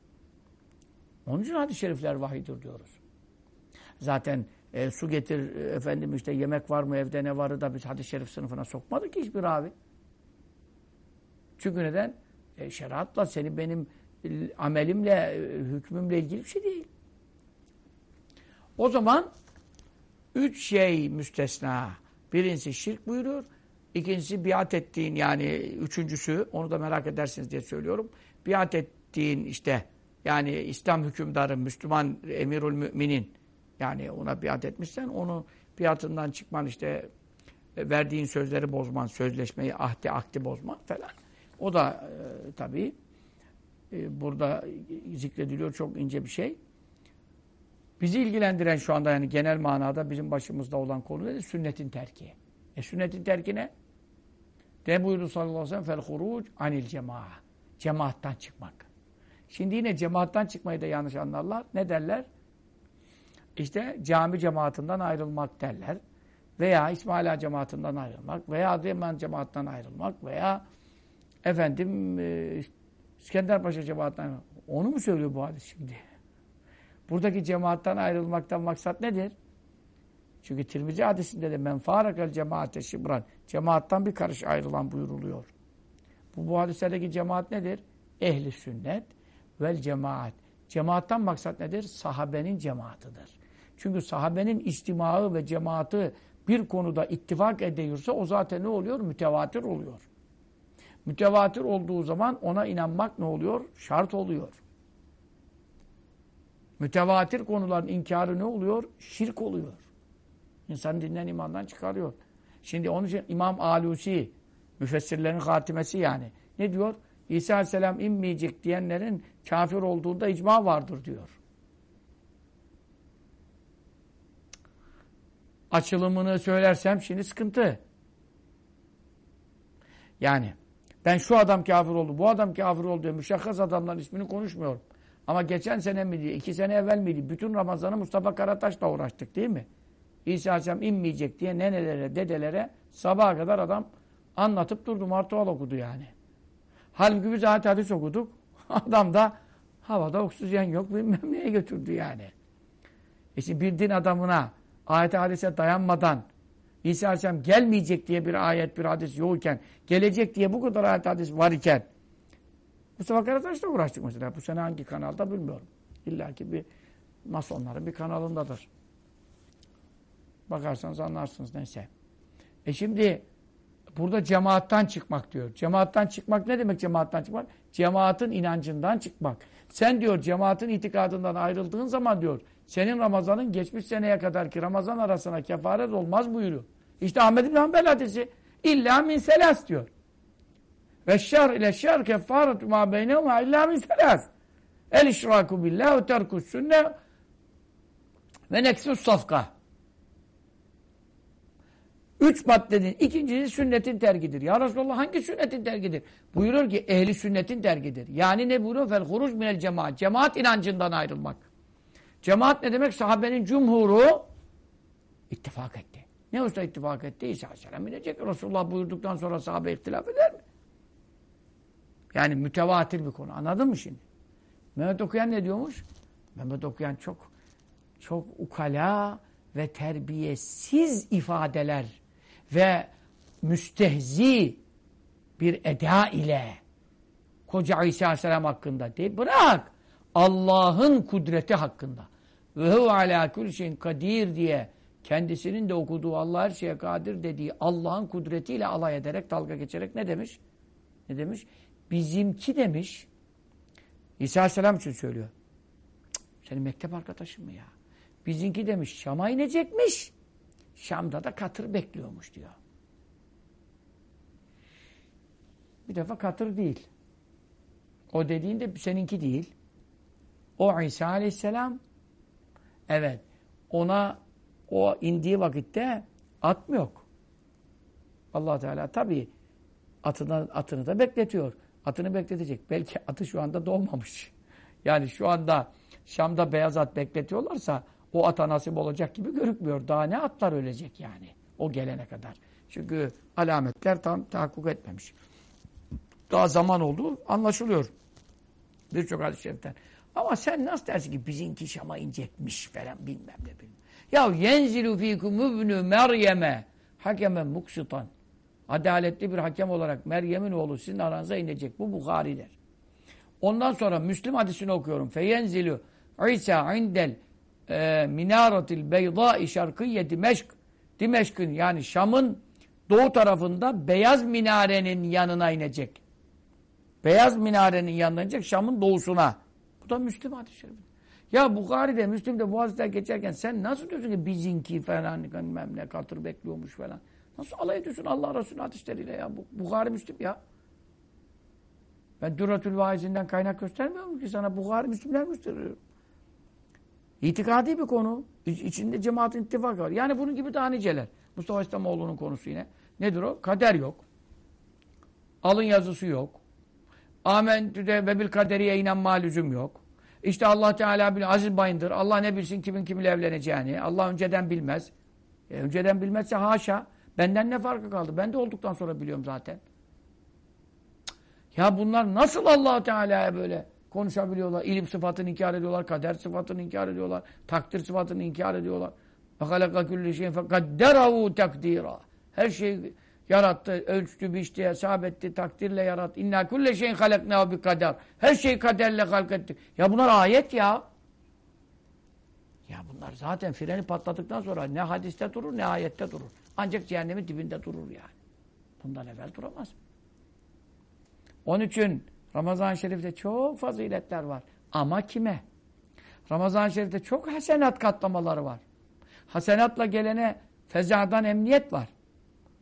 Onun için hadis-i şerifler vahidir diyoruz. Zaten e, su getir e, efendim işte yemek var mı evde ne varı da biz hadis-i şerif sınıfına sokmadık ki hiçbir abi. Çünkü neden? E, şeriatla seni benim amelimle, e, hükmümle ilgili bir şey değil. O zaman üç şey müstesna. Birincisi şirk buyuruyor. İkincisi biat ettiğin yani üçüncüsü onu da merak edersiniz diye söylüyorum. Biat ettiğin işte yani İslam hükümdarı, Müslüman emirül müminin yani ona biat etmişsen onu biatından çıkman işte e, verdiğin sözleri bozman, sözleşmeyi, ahdi, akdi bozman falan. O da e, tabii e, burada zikrediliyor çok ince bir şey. Bizi ilgilendiren şu anda yani genel manada bizim başımızda olan konu nedir? Sünnetin terki. E sünnetin terki ne? Ne buyurdu sallallahu aleyhi ve sellem? Fel huruc anil cema'a. Cemaattan çıkmak. Şimdi yine cemaattan çıkmayı da yanlış anlarlar. Ne derler? İşte cami cemaatinden ayrılmak derler. Veya İsmaila cemaatinden ayrılmak. Veya Adıyaman cemaatinden ayrılmak. Veya efendim e, İskenderpaşa cemaatinden Onu mu söylüyor bu hadis şimdi? Buradaki cemaattan ayrılmaktan maksat nedir? Çünkü Tirmizi hadisinde de men fârakel cemaate şibran. Cemaattan bir karış ayrılan buyuruluyor. Bu, bu hadislerdeki cemaat nedir? Ehli sünnet vel cemaat. Cemaattan maksat nedir? Sahabenin cemaatıdır. Çünkü sahabenin istimağı ve cemaati bir konuda ittifak ediyorsa o zaten ne oluyor? Mütevatir oluyor. Mütevatir olduğu zaman ona inanmak ne oluyor? Şart oluyor. Mütevatir konuların inkarı ne oluyor? Şirk oluyor. İnsan dinden imandan çıkarıyor. Şimdi onun için İmam Alusi, müfessirlerin hatimesi yani. Ne diyor? İsa Aleyhisselam inmeyecek diyenlerin kafir olduğunda icma vardır diyor. Açılımını söylersem şimdi sıkıntı. Yani ben şu adam kafir oldu, bu adam kafir oldu diyor. Müşahhas adamların ismini konuşmuyorum. Ama geçen sene miydi, iki sene evvel miydi? Bütün Ramazan'ı Mustafa Karataş'la uğraştık değil mi? İsa Aleyhisselam inmeyecek diye nenelere, dedelere sabaha kadar adam anlatıp durdu. Martual okudu yani. Halbuki biz ayet hadis okuduk. [laughs] Adam da havada oksijen yok bilmem neye götürdü yani. E şimdi bir din adamına ayet hadise dayanmadan İsa Aleyhisselam gelmeyecek diye bir ayet bir hadis yokken gelecek diye bu kadar ayet hadis var iken Mustafa Karataş'la uğraştık mesela. Bu sene hangi kanalda bilmiyorum. İlla ki bir masonların bir kanalındadır. Bakarsanız anlarsınız neyse. E şimdi burada cemaattan çıkmak diyor. Cemaattan çıkmak ne demek cemaattan çıkmak? Cemaatin inancından çıkmak. Sen diyor cemaatin itikadından ayrıldığın zaman diyor senin Ramazan'ın geçmiş seneye kadar ki Ramazan arasına kefaret olmaz buyuruyor. İşte Ahmed İbn Hanbel hadisi. İlla min selas diyor. Ve şer ile şer kefaretu ma beynehuma illa min selas. El işraku billah ve terkus sünne ve neksus safka. Üç maddenin ikincisi sünnetin tergidir. Ya Resulallah hangi sünnetin tergidir? Buyurur ki ehli sünnetin tergidir. Yani ne buyuruyor? Fel huruc minel cemaat. Cemaat inancından ayrılmak. Cemaat ne demek? Sahabenin cumhuru ittifak etti. Ne usta ittifak etti? İsa Aleyhisselam inecek. Resulullah buyurduktan sonra sahabe ihtilaf eder mi? Yani mütevatir bir konu. Anladın mı şimdi? Mehmet Okuyan ne diyormuş? Mehmet Okuyan çok çok ukala ve terbiyesiz ifadeler ve müstehzi bir eda ile koca İsa Aleyhisselam hakkında değil. Bırak! Allah'ın kudreti hakkında ve hu ala kul şeyin kadir diye kendisinin de okuduğu Allah her şeye kadir dediği Allah'ın kudretiyle alay ederek, dalga geçerek ne demiş? Ne demiş? Bizimki demiş. İsa Aleyhisselam için söylüyor. Senin mektep arkadaşın mı ya? Bizimki demiş Şam'a inecekmiş. Şam'da da katır bekliyormuş diyor. Bir defa katır değil. O dediğin de seninki değil. O İsa Aleyhisselam evet ona o indiği vakitte at mı yok? allah Teala tabii atını, atını da bekletiyor. Atını bekletecek. Belki atı şu anda doğmamış. [laughs] Yani şu anda Şam'da beyaz at bekletiyorlarsa o ata nasip olacak gibi görükmüyor. Daha ne atlar ölecek yani o gelene kadar. Çünkü alametler tam tahakkuk etmemiş. Daha zaman oldu anlaşılıyor. Birçok hadis-i şeriften. Ama sen nasıl dersin ki bizimki Şam'a inecekmiş falan bilmem ne bilmem. Ya yenzilu fikum ibnü Meryem'e hakemen muksitan. Adaletli bir hakem olarak Meryem'in oğlu sizin aranıza inecek. Bu Bukhari'dir. Ondan sonra Müslim hadisini okuyorum. Feyenzilu İsa indel e, minaretil beyda şarkiyye Dimeşk. Dimeşk'in yani Şam'ın doğu tarafında beyaz minarenin yanına inecek. Beyaz minarenin yanına inecek Şam'ın doğusuna. Bu da Müslim hadisi Ya Bukhari'de, Müslim'de bu hadisler geçerken sen nasıl diyorsun ki bizinki falan bilmem katır bekliyormuş falan. Nasıl alay ediyorsun Allah Resulü hadisleriyle ya? Bukhari Müslim ya. Ben Düratül Vaizinden kaynak göstermiyorum ki sana. Bukhari Müslimler gösteriyorum. İtikadi bir konu. İç, içinde cemaatin ittifak var. Yani bunun gibi daha niceler. Mustafa İslamoğlu'nun konusu yine. Nedir o? Kader yok. Alın yazısı yok. Amentüde ve bil kaderiye inanma lüzum yok. İşte Allah Teala bilir, aziz bayındır. Allah ne bilsin kimin kiminle evleneceğini. Allah önceden bilmez. E, önceden bilmezse haşa. Benden ne farkı kaldı? Ben de olduktan sonra biliyorum zaten. Ya bunlar nasıl allah Teala'ya böyle konuşabiliyorlar? İlim sıfatını inkar ediyorlar, kader sıfatını inkar ediyorlar, takdir sıfatını inkar ediyorlar. وَخَلَقَ كُلِّ شَيْءٍ فَقَدَّرَهُ takdira. Her şey yarattı, ölçtü, biçti, hesap etti, takdirle yarattı. İnna kulle şeyin halaknahu bi kader. Her şeyi kaderle halk. Ya bunlar ayet ya. Ya bunlar zaten freni patladıktan sonra ne hadiste durur ne ayette durur. Ancak cehennemin dibinde durur yani. Bundan evvel duramaz. Onun için Ramazan-ı Şerif'te çok faziletler var. Ama kime? Ramazan-ı Şerif'te çok hasenat katlamaları var. Hasenatla gelene fezadan emniyet var.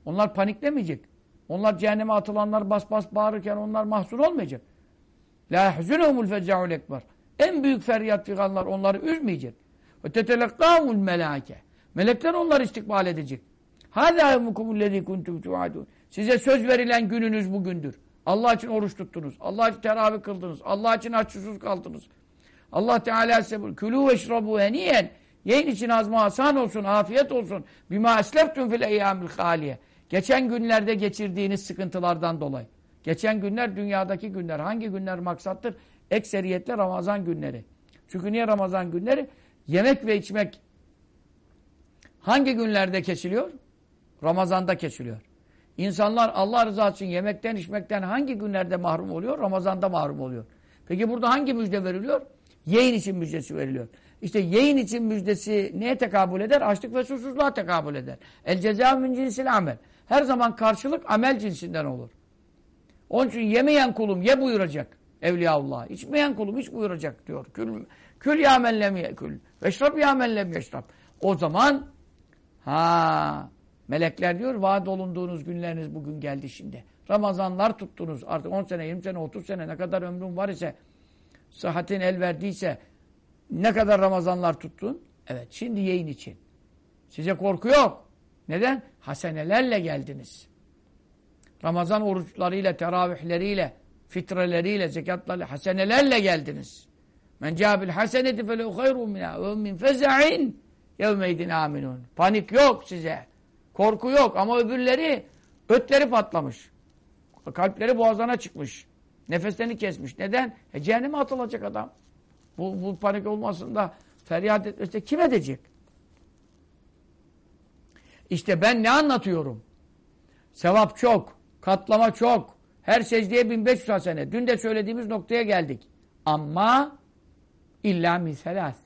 Onlar paniklemeyecek. Onlar cehenneme atılanlar bas bas bağırırken onlar mahzun olmayacak. La yahzunhumul feza'ul ekber. En büyük feryat figanlar onları üzmeyecek. Ve tetelekkâhumul melâke. Melekler onları istikbal edecek. Hâzâ yevmukumullezî kuntum tu'adûn. Size söz verilen gününüz bugündür. Allah için oruç tuttunuz. Allah için teravih kıldınız. Allah için aç kaldınız. Allah Teala size külû veşrabû heniyen. Yiyin için azma hasan olsun, afiyet olsun. Bima esleftum fil eyyâmil hâliye. Geçen günlerde geçirdiğiniz sıkıntılardan dolayı. Geçen günler dünyadaki günler. Hangi günler maksattır? Ekseriyetle Ramazan günleri. Çünkü niye Ramazan günleri? Yemek ve içmek hangi günlerde kesiliyor? Ramazanda kesiliyor. İnsanlar Allah rızası için yemekten içmekten hangi günlerde mahrum oluyor? Ramazanda mahrum oluyor. Peki burada hangi müjde veriliyor? Yeğin için müjdesi veriliyor. İşte yeğin için müjdesi neye tekabül eder? Açlık ve susuzluğa tekabül eder. El ceza min cinsil amel. Her zaman karşılık amel cinsinden olur. Onun için yemeyen kulum ye buyuracak Evliyaullah. İçmeyen kulum iç buyuracak diyor. Kül, kül ya men lem yekül. Veşrab ya men lem. O zaman ha melekler diyor vaat olunduğunuz günleriniz bugün geldi şimdi. Ramazanlar tuttunuz. Artık 10 sene, 20 sene, 30 sene ne kadar ömrün var ise sıhhatin el verdiyse ne kadar Ramazanlar tuttun? Evet şimdi yayın için. Size korku yok. Neden? Hasenelerle geldiniz. Ramazan oruçlarıyla, teravihleriyle, fitreleriyle, zekatlarıyla, hasenelerle geldiniz. Men câbil haseneti felehu hayrun minâ min feza'in yevmeydin aminun. Panik yok size. Korku yok ama öbürleri ötleri patlamış. Kalpleri boğazına çıkmış. Nefeslerini kesmiş. Neden? E cehenneme atılacak adam. Bu, bu panik olmasında feryat etmesi kim edecek? İşte ben ne anlatıyorum? Sevap çok, katlama çok. Her secdeye 1500 hasene. Dün de söylediğimiz noktaya geldik. Ama illa miselas.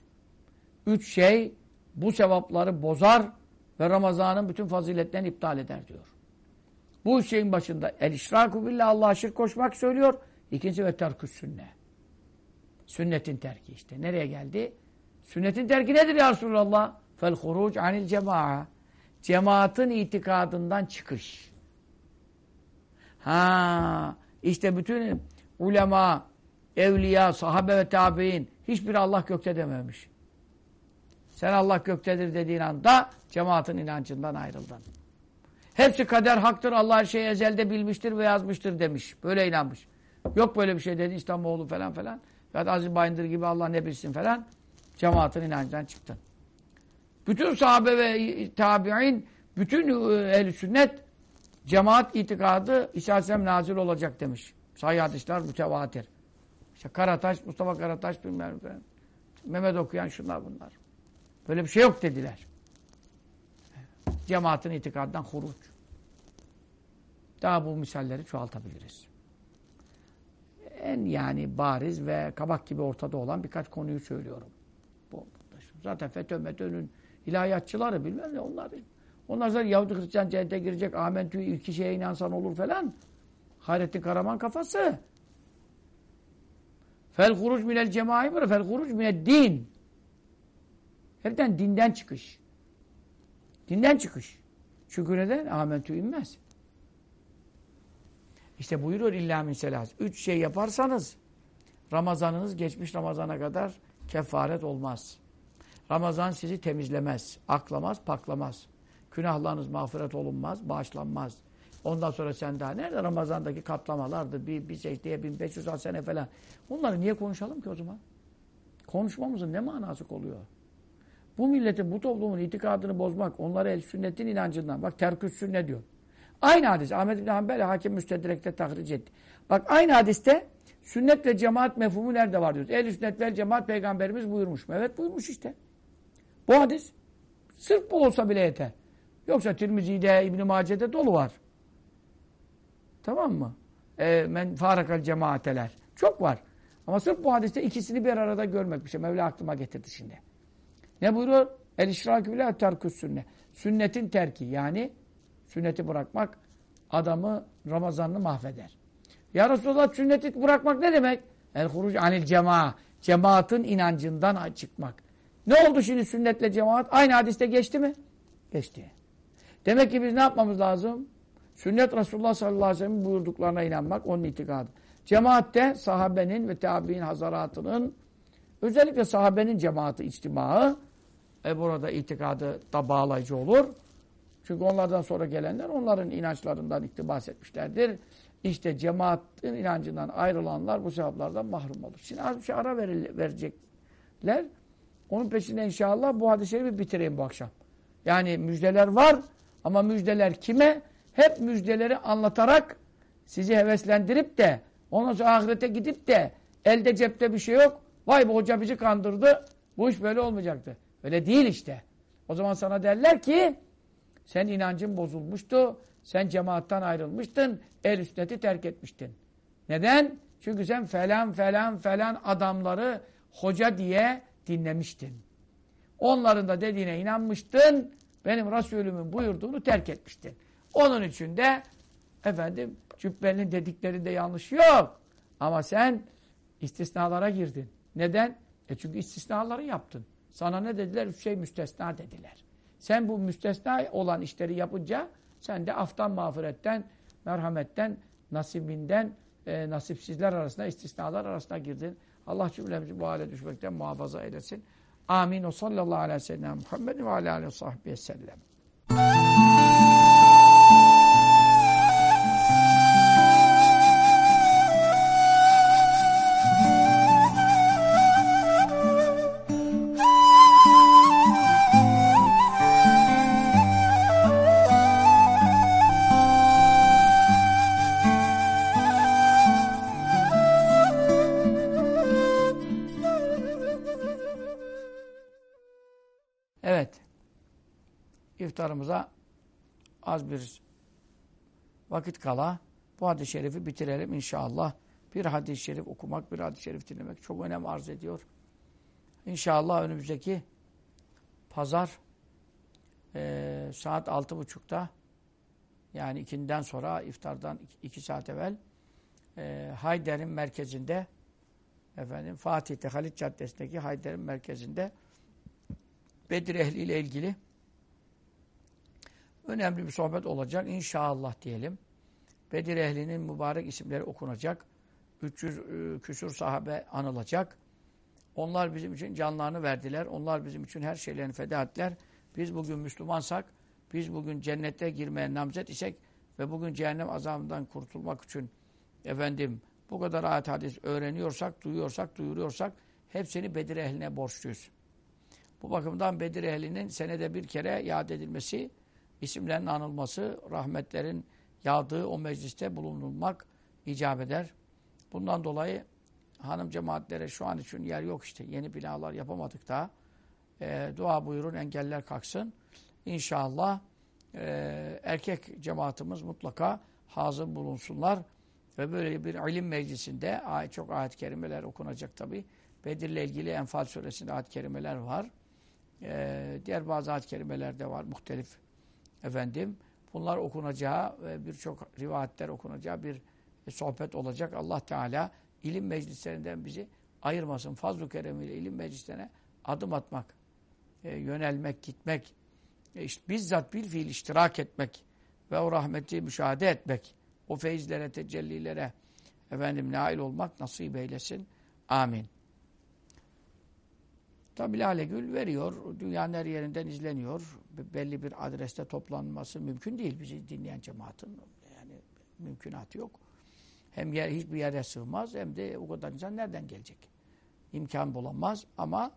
Üç şey bu sevapları bozar, ve Ramazan'ın bütün faziletlerini iptal eder diyor. Bu şeyin başında el işraku billah Allah'a şirk koşmak söylüyor. İkincisi ve terküs sünne. Sünnetin terki işte. Nereye geldi? Sünnetin terki nedir ya Resulallah? Fel huruc anil cema'a. Cemaatin itikadından çıkış. Ha, işte bütün ulema, evliya, sahabe ve tabi'in hiçbir Allah gökte dememiş. Sen Allah göktedir dediğin anda cemaatin inancından ayrıldın. Hepsi kader haktır, Allah her şeyi ezelde bilmiştir ve yazmıştır demiş. Böyle inanmış. Yok böyle bir şey dedi İstanbul'u falan falan. Ya da Aziz Bayındır gibi Allah ne bilsin falan. Cemaatin inancından çıktın. Bütün sahabe ve tabi'in, bütün e, ehl sünnet cemaat itikadı İsa nazil olacak demiş. Sahih hadisler mütevatir. İşte Karataş, Mustafa Karataş bilmem falan. Mehmet okuyan şunlar bunlar. Böyle bir şey yok dediler. Cemaatin itikadından huruç. Daha bu misalleri çoğaltabiliriz. En yani bariz ve kabak gibi ortada olan birkaç konuyu söylüyorum. Bu, zaten FETÖ, METÖ'nün ilahiyatçıları bilmem ne onlar. Onlar zaten Yahudi Hristiyan cennete girecek, amentü iki şeye inansan olur falan. Hayrettin Karaman kafası. Fel huruc minel cemai mi? Fel huruc minel din. Hepten dinden çıkış. Dinden çıkış. Çünkü neden? Amentü inmez. İşte buyuruyor illa min selas. Üç şey yaparsanız Ramazanınız geçmiş Ramazana kadar kefaret olmaz. Ramazan sizi temizlemez, aklamaz, paklamaz. Günahlarınız mağfiret olunmaz, bağışlanmaz. Ondan sonra sen daha nerede Ramazan'daki katlamalardı, bir, bir secdeye 1500 sene falan. Bunları niye konuşalım ki o zaman? Konuşmamızın ne manası oluyor? Bu milletin, bu toplumun itikadını bozmak, onları el sünnetin inancından, bak terküs sünnet diyor. Aynı hadis, Ahmet bin Hanbel hakim müstedrekte tahric etti. Bak aynı hadiste sünnet ve cemaat mefhumu nerede var diyoruz. El sünnet ve cemaat peygamberimiz buyurmuş. Evet buyurmuş işte. Bu hadis sırf bu olsa bile yeter. Yoksa Tirmizi'de, İbn-i Mace'de dolu var. Tamam mı? E, men farakal cemaateler. Çok var. Ama sırf bu hadiste ikisini bir arada görmek bir şey. Mevla aklıma getirdi şimdi. Ne buyuruyor? El işrakü bile terkus sünne. Sünnetin terki yani sünneti bırakmak adamı Ramazan'ını mahveder. Ya Resulallah sünneti bırakmak ne demek? El huruc anil cema. Cemaatin inancından çıkmak. Ne oldu şimdi sünnetle cemaat? Aynı hadiste geçti mi? Geçti. Demek ki biz ne yapmamız lazım? Sünnet Resulullah sallallahu aleyhi ve sellem buyurduklarına inanmak, onun itikadı. Cemaatte sahabenin ve tabi'in hazaratının özellikle sahabenin cemaati içtimaı e burada itikadı da bağlayıcı olur. Çünkü onlardan sonra gelenler onların inançlarından iktibas etmişlerdir. İşte cemaatin inancından ayrılanlar bu sevaplardan mahrum olur. Şimdi az bir şey ara verecekler. Onun peşinde inşallah bu hadis-i şerifi bitireyim bu akşam. Yani müjdeler var ama müjdeler kime? Hep müjdeleri anlatarak sizi heveslendirip de ondan sonra ahirete gidip de elde cepte bir şey yok. Vay bu hoca bizi kandırdı. Bu iş böyle olmayacaktı. Öyle değil işte. O zaman sana derler ki sen inancın bozulmuştu. Sen cemaattan ayrılmıştın. El sünneti terk etmiştin. Neden? Çünkü sen falan falan falan adamları hoca diye dinlemiştin. Onların da dediğine inanmıştın. Benim Resulümün buyurduğunu terk etmiştin. Onun için de efendim cübbenin dediklerinde yanlış yok. Ama sen istisnalara girdin. Neden? E çünkü istisnaları yaptın. Sana ne dediler? Üç şey müstesna dediler. Sen bu müstesna olan işleri yapınca sen de aftan, mağfiretten, merhametten, nasibinden, e, nasipsizler arasında, istisnalar arasına girdin. Allah cümlemizi bu hale düşmekten muhafaza eylesin. Amin. O sallallahu aleyhi ve sellem Muhammed ve aleyhi ve sellem. İftarımıza az bir vakit kala bu hadis-i şerifi bitirelim inşallah. Bir hadis-i şerif okumak, bir hadis-i şerif dinlemek çok önem arz ediyor. İnşallah önümüzdeki pazar e, saat altı buçukta yani ikinden sonra iftardan iki saat evvel e, Hayder'in merkezinde efendim Fatih'te Halit Caddesi'ndeki Hayder'in merkezinde Bedir ehli ile ilgili önemli bir sohbet olacak. İnşallah diyelim. Bedir ehlinin mübarek isimleri okunacak. 300 e, küsur sahabe anılacak. Onlar bizim için canlarını verdiler. Onlar bizim için her şeylerini feda ettiler. Biz bugün Müslümansak, biz bugün cennete girmeye namzet isek ve bugün cehennem azabından kurtulmak için efendim bu kadar ayet hadis öğreniyorsak, duyuyorsak, duyuruyorsak hepsini Bedir ehline borçluyuz. Bu bakımdan Bedir ehlinin senede bir kere yad edilmesi, isimlerin anılması, rahmetlerin yağdığı o mecliste bulunulmak icap eder. Bundan dolayı hanım cemaatlere şu an için yer yok işte. Yeni binalar yapamadık daha. E, dua buyurun engeller kalksın. İnşallah e, erkek cemaatimiz mutlaka hazır bulunsunlar. Ve böyle bir ilim meclisinde çok ayet-i kerimeler okunacak tabi. Bedir'le ilgili Enfal suresinde ayet-i kerimeler var. E, diğer bazı ayet-i kerimeler de var muhtelif efendim. Bunlar okunacağı ve birçok rivayetler okunacağı bir sohbet olacak. Allah Teala ilim meclislerinden bizi ayırmasın. Fazl-ı keremiyle ilim meclislerine adım atmak, e, yönelmek, gitmek, e, işte bizzat bil fiil iştirak etmek ve o rahmeti müşahede etmek, o feyizlere, tecellilere efendim nail olmak nasip eylesin. Amin. Tabi Lale Gül veriyor. Dünyanın her yerinden izleniyor. Belli bir adreste toplanması mümkün değil. Bizi dinleyen cemaatin yani mümkünatı yok. Hem yer, hiçbir yere sığmaz hem de o kadar insan nereden gelecek? İmkan bulamaz ama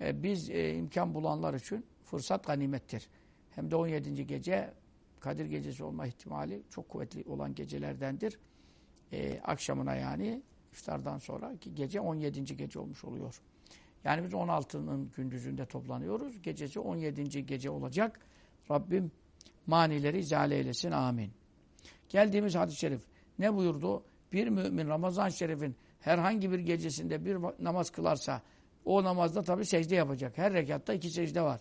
e, biz e, imkan bulanlar için fırsat ganimettir. Hem de 17. gece Kadir gecesi olma ihtimali çok kuvvetli olan gecelerdendir. E, akşamına yani iftardan sonra ki gece 17. gece olmuş oluyor. Yani biz 16'nın gündüzünde toplanıyoruz. Gecesi 17. gece olacak. Rabbim manileri izale eylesin. Amin. Geldiğimiz hadis-i şerif ne buyurdu? Bir mümin Ramazan şerifin herhangi bir gecesinde bir namaz kılarsa o namazda tabi secde yapacak. Her rekatta iki secde var.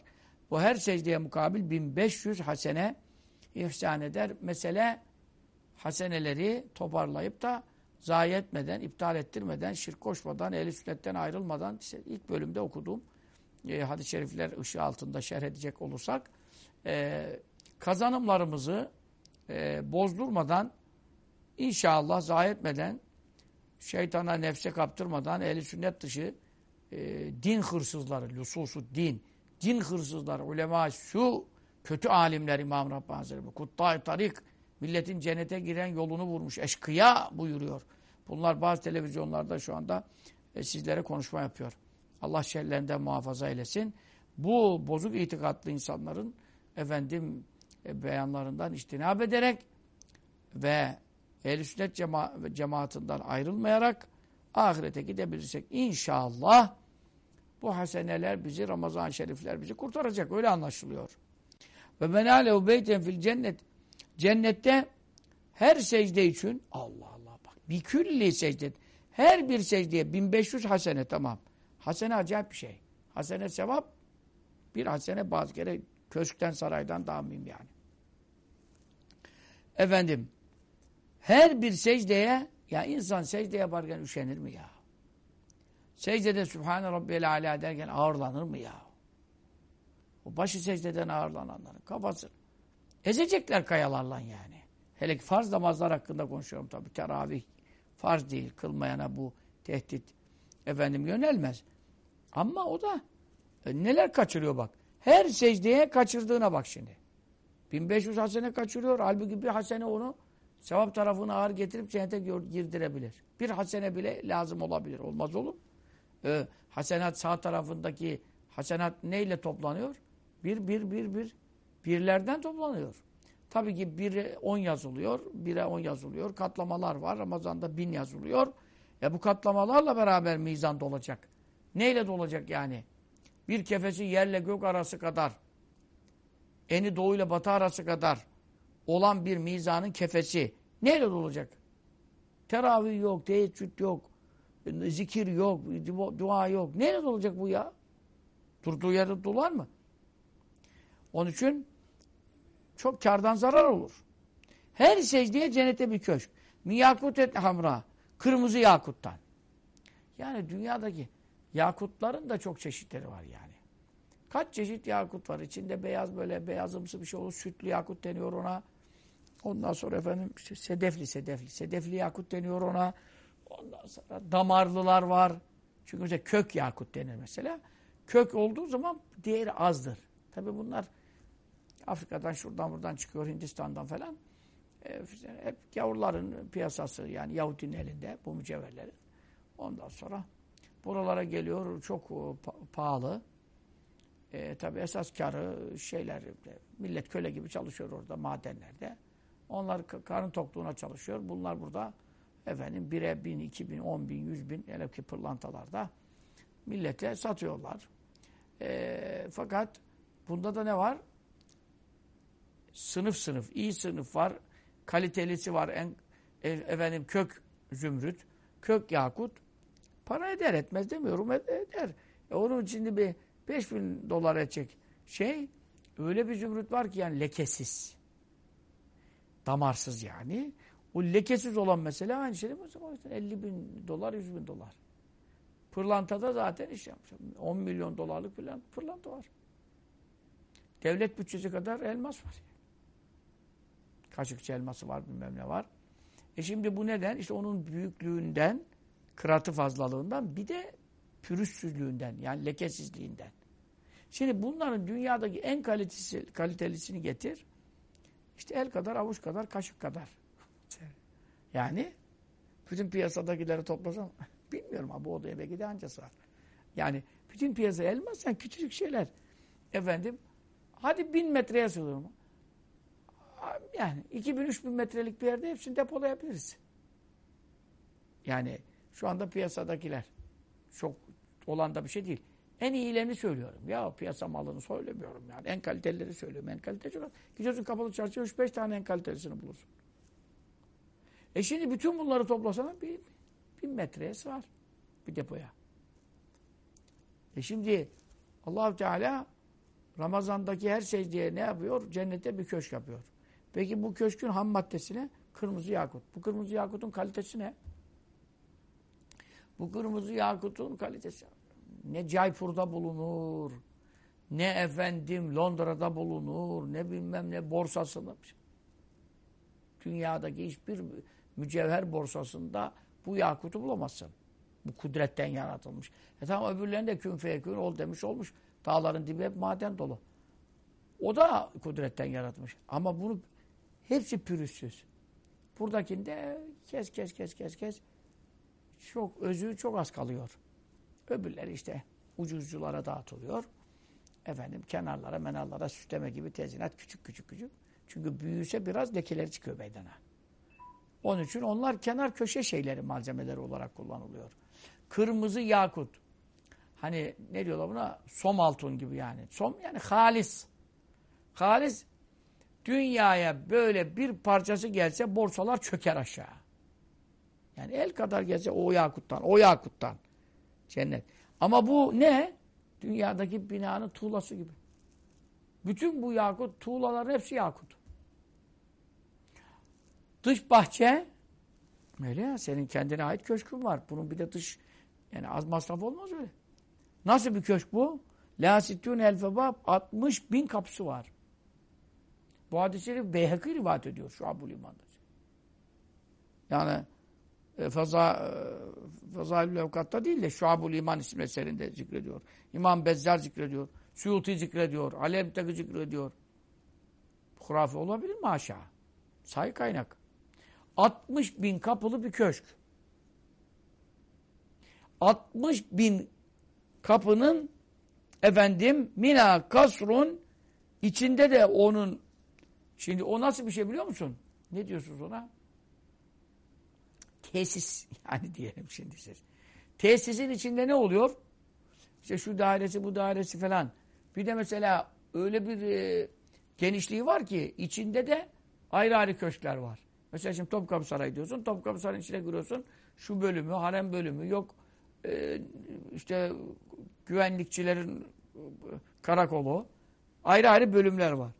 Bu her secdeye mukabil 1500 hasene ihsan eder. Mesele haseneleri toparlayıp da zayi etmeden, iptal ettirmeden, şirk koşmadan, ehl sünnetten ayrılmadan işte ilk bölümde okuduğum e, hadis-i şerifler ışığı altında şerh edecek olursak e, kazanımlarımızı e, bozdurmadan inşallah zayi etmeden şeytana nefse kaptırmadan ehl sünnet dışı e, din hırsızları, lususu din, din hırsızları, ulema şu kötü alimler İmam Rabbani Hazretleri, kuttay tarik Milletin cennete giren yolunu vurmuş. Eşkıya buyuruyor. Bunlar bazı televizyonlarda şu anda e, sizlere konuşma yapıyor. Allah şerlerinden muhafaza eylesin. Bu bozuk itikatlı insanların efendim e, beyanlarından iştinab ederek ve ehl sünnet cema cemaatinden ayrılmayarak ahirete gidebilirsek inşallah bu haseneler bizi Ramazan şerifler bizi kurtaracak. Öyle anlaşılıyor. Ve men alehu beyten fil cennet Cennette her secde için Allah Allah bak bir külli secde her bir secdeye 1500 hasene tamam. Hasene acayip bir şey. Hasene sevap bir hasene bazı kere köşkten saraydan daha mühim yani. Efendim her bir secdeye ya insan secde yaparken üşenir mi ya? Secdede Sübhane Rabbiyel Ala derken ağırlanır mı ya? O başı secdeden ağırlananların kafası Ezecekler kayalarla yani. Hele ki farz namazlar hakkında konuşuyorum tabii. Teravih farz değil. Kılmayana bu tehdit efendim yönelmez. Ama o da e, neler kaçırıyor bak. Her secdeye kaçırdığına bak şimdi. 1500 hasene kaçırıyor. Halbuki bir hasene onu sevap tarafını ağır getirip cennete girdirebilir. Bir hasene bile lazım olabilir. Olmaz olur. Ee, hasenat sağ tarafındaki hasenat neyle toplanıyor? Bir, bir, bir, bir birlerden toplanıyor. Tabii ki bire 10 yazılıyor, bire 10 yazılıyor. Katlamalar var. Ramazan'da bin yazılıyor. E bu katlamalarla beraber mizan dolacak. Neyle dolacak yani? Bir kefesi yerle gök arası kadar, eni doğu ile batı arası kadar olan bir mizanın kefesi neyle dolacak? Teravih yok, teheccüd yok, zikir yok, dua yok. Neyle dolacak bu ya? Durduğu yerde dolar mı? Onun için çok kardan zarar olur. Her secdeye cennete bir köşk. Miyakut et hamra. Kırmızı yakuttan. Yani dünyadaki yakutların da çok çeşitleri var yani. Kaç çeşit yakut var. İçinde beyaz böyle beyazımsı bir şey olur. Sütlü yakut deniyor ona. Ondan sonra efendim sedefli sedefli. Sedefli yakut deniyor ona. Ondan sonra damarlılar var. Çünkü mesela kök yakut denir mesela. Kök olduğu zaman değeri azdır. Tabi bunlar Afrika'dan şuradan buradan çıkıyor Hindistan'dan falan. E, hep gavurların piyasası yani Yahudinin elinde bu mücevherlerin. Ondan sonra buralara geliyor çok e, pahalı. E, tabi esas karı şeyler millet köle gibi çalışıyor orada madenlerde. Onlar karın tokluğuna çalışıyor. Bunlar burada efendim bire bin, iki bin, on bin, yüz bin hele ki pırlantalarda millete satıyorlar. E, fakat bunda da ne var? Sınıf sınıf, iyi sınıf var, kalitelisi var, en, e, efendim kök zümrüt, kök yakut. Para eder etmez demiyorum eder. E onun içinde bir 5 bin dolar edecek şey öyle bir zümrüt var ki yani lekesiz. Damarsız yani. O lekesiz olan mesela aynı şey değil mi? 50 bin dolar, 100 bin dolar. Pırlantada zaten iş yapmış. 10 milyon dolarlık pırlanta var. Devlet bütçesi kadar elmas var. Kaşıkçı elması var, bilmem ne var. E şimdi bu neden? İşte onun büyüklüğünden, kıratı fazlalığından bir de pürüzsüzlüğünden yani lekesizliğinden. Şimdi bunların dünyadaki en kalitesi, kalitelisini getir. İşte el kadar, avuç kadar, kaşık kadar. Yani bütün piyasadakileri toplasam [laughs] bilmiyorum abi bu odaya belki de ancası var. Yani bütün piyasa elmas yani küçücük şeyler. Efendim hadi bin metreye sığıyor mu? Yani 2000-3000 metrelik bir yerde hepsini depolayabiliriz. Yani şu anda piyasadakiler çok olan da bir şey değil. En iyilerini söylüyorum. Ya piyasa malını söylemiyorum yani. En kalitelileri söylüyorum. En kaliteli çok. Gidiyorsun kapalı çarşıya 3-5 tane en kalitelisini bulursun. E şimdi bütün bunları toplasana bir, bir metreye sığar. Bir depoya. E şimdi allah Teala Ramazan'daki her secdeye ne yapıyor? Cennette bir köşk yapıyor. Peki bu köşkün ham maddesine kırmızı yakut. Bu kırmızı yakutun kalitesi ne? Bu kırmızı yakutun kalitesi ne Jaipur'da bulunur, ne efendim Londra'da bulunur, ne bilmem ne borsasında. Dünyadaki hiçbir mücevher borsasında bu yakutu bulamazsın. Bu kudretten yaratılmış. E tamam öbürlerinde kün feyekün ol demiş olmuş. Dağların dibi hep maden dolu. O da kudretten yaratmış. Ama bunu hepsi pürüzsüz. Buradakinde kes kes kes kes kes çok özü çok az kalıyor. Öbürleri işte ucuzculara dağıtılıyor. Efendim kenarlara, menallara süsleme gibi tezinat küçük küçük küçük. Çünkü büyüse biraz lekeleri çıkıyor meydana. Onun için onlar kenar köşe şeyleri, malzemeleri olarak kullanılıyor. Kırmızı yakut. Hani ne diyorlar buna? Som altın gibi yani. Som yani halis. Halis dünyaya böyle bir parçası gelse borsalar çöker aşağı. Yani el kadar gelse o yakuttan, o yakuttan. Cennet. Ama bu ne? Dünyadaki binanın tuğlası gibi. Bütün bu yakut, tuğlaların hepsi yakut. Dış bahçe öyle ya senin kendine ait köşkün var. Bunun bir de dış yani az masraf olmaz öyle. Nasıl bir köşk bu? La sittûn el 60 bin kapısı var. Bu hadisleri Beyhaki rivayet ediyor şu Abu Liman'da. Yani e, Faza, e, Fazailül Evkat'ta değil de Şuabul İman isimli eserinde zikrediyor. İmam Bezzar zikrediyor. Suyuti zikrediyor. Alemteki zikrediyor. Hurafe olabilir mi aşağı? Say kaynak. 60 bin kapılı bir köşk. 60 bin kapının efendim mina kasrun içinde de onun şimdi o nasıl bir şey biliyor musun? Ne diyorsunuz ona? Tesis [laughs] yani diyelim şimdi siz. Tesisin içinde ne oluyor? İşte şu dairesi bu dairesi falan. Bir de mesela öyle bir e, genişliği var ki içinde de ayrı ayrı köşkler var. Mesela şimdi Topkapı Sarayı diyorsun. Topkapı Sarayı'nın içine giriyorsun. Şu bölümü, harem bölümü yok. E, işte güvenlikçilerin karakolu. Ayrı ayrı bölümler var.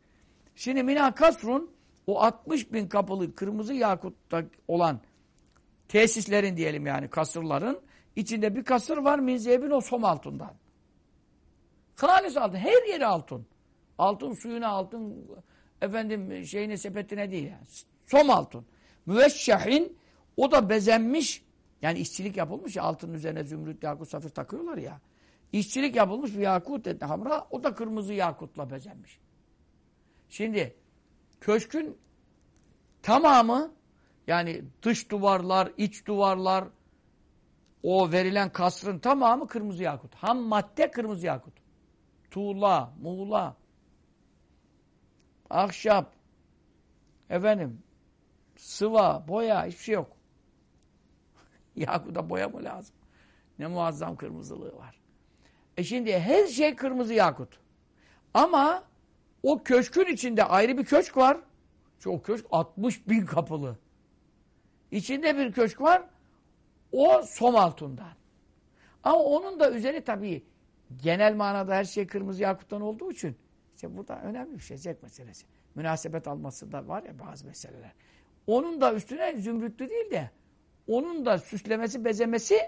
Şimdi Mina Kasrun o 60 bin kapılı kırmızı yakutta olan tesislerin diyelim yani kasırların içinde bir kasır var minzebin o som altından. Halis altın. Her yeri altın. Altın suyuna altın efendim şeyine sepetine değil yani. Som altın. Müveşşahin o da bezenmiş yani işçilik yapılmış ya altının üzerine zümrüt, yakut, safir takıyorlar ya. İşçilik yapılmış bir yakut etti hamra o da kırmızı yakutla bezenmiş. Şimdi köşkün tamamı yani dış duvarlar, iç duvarlar o verilen kasrın tamamı kırmızı yakut. Ham madde kırmızı yakut. Tuğla, muğla, ahşap, efendim, sıva, boya hiçbir şey yok. [laughs] Yakuta boya mı lazım? Ne muazzam kırmızılığı var. E şimdi her şey kırmızı yakut. Ama o köşkün içinde ayrı bir köşk var. O köşk 60 bin kapılı. İçinde bir köşk var. O som altından. Ama onun da üzeri tabii genel manada her şey kırmızı yakuttan olduğu için işte burada önemli bir şey. Zevk meselesi. Münasebet alması da var ya bazı meseleler. Onun da üstüne zümrütlü değil de onun da süslemesi, bezemesi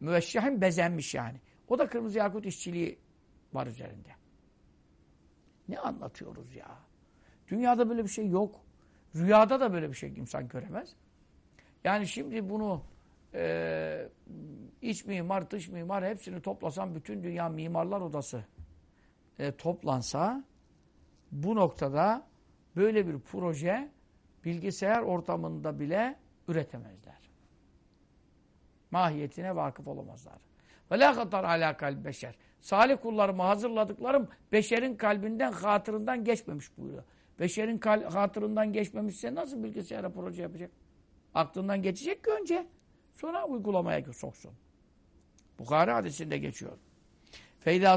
müveşşihin bezenmiş yani. O da kırmızı yakut işçiliği var üzerinde. Ne anlatıyoruz ya? Dünyada böyle bir şey yok. Rüyada da böyle bir şey insan göremez. Yani şimdi bunu e, iç mimar, dış mimar hepsini toplasam bütün dünya mimarlar odası e, toplansa bu noktada böyle bir proje bilgisayar ortamında bile üretemezler. Mahiyetine vakıf olamazlar. Ve la katar ala kalb beşer. Salih kullarıma hazırladıklarım beşerin kalbinden, hatırından geçmemiş buyuruyor. Beşerin hatırından geçmemişse nasıl bilgisayara proje yapacak? Aklından geçecek ki önce. Sonra uygulamaya soksun. Bukhari hadisinde geçiyor.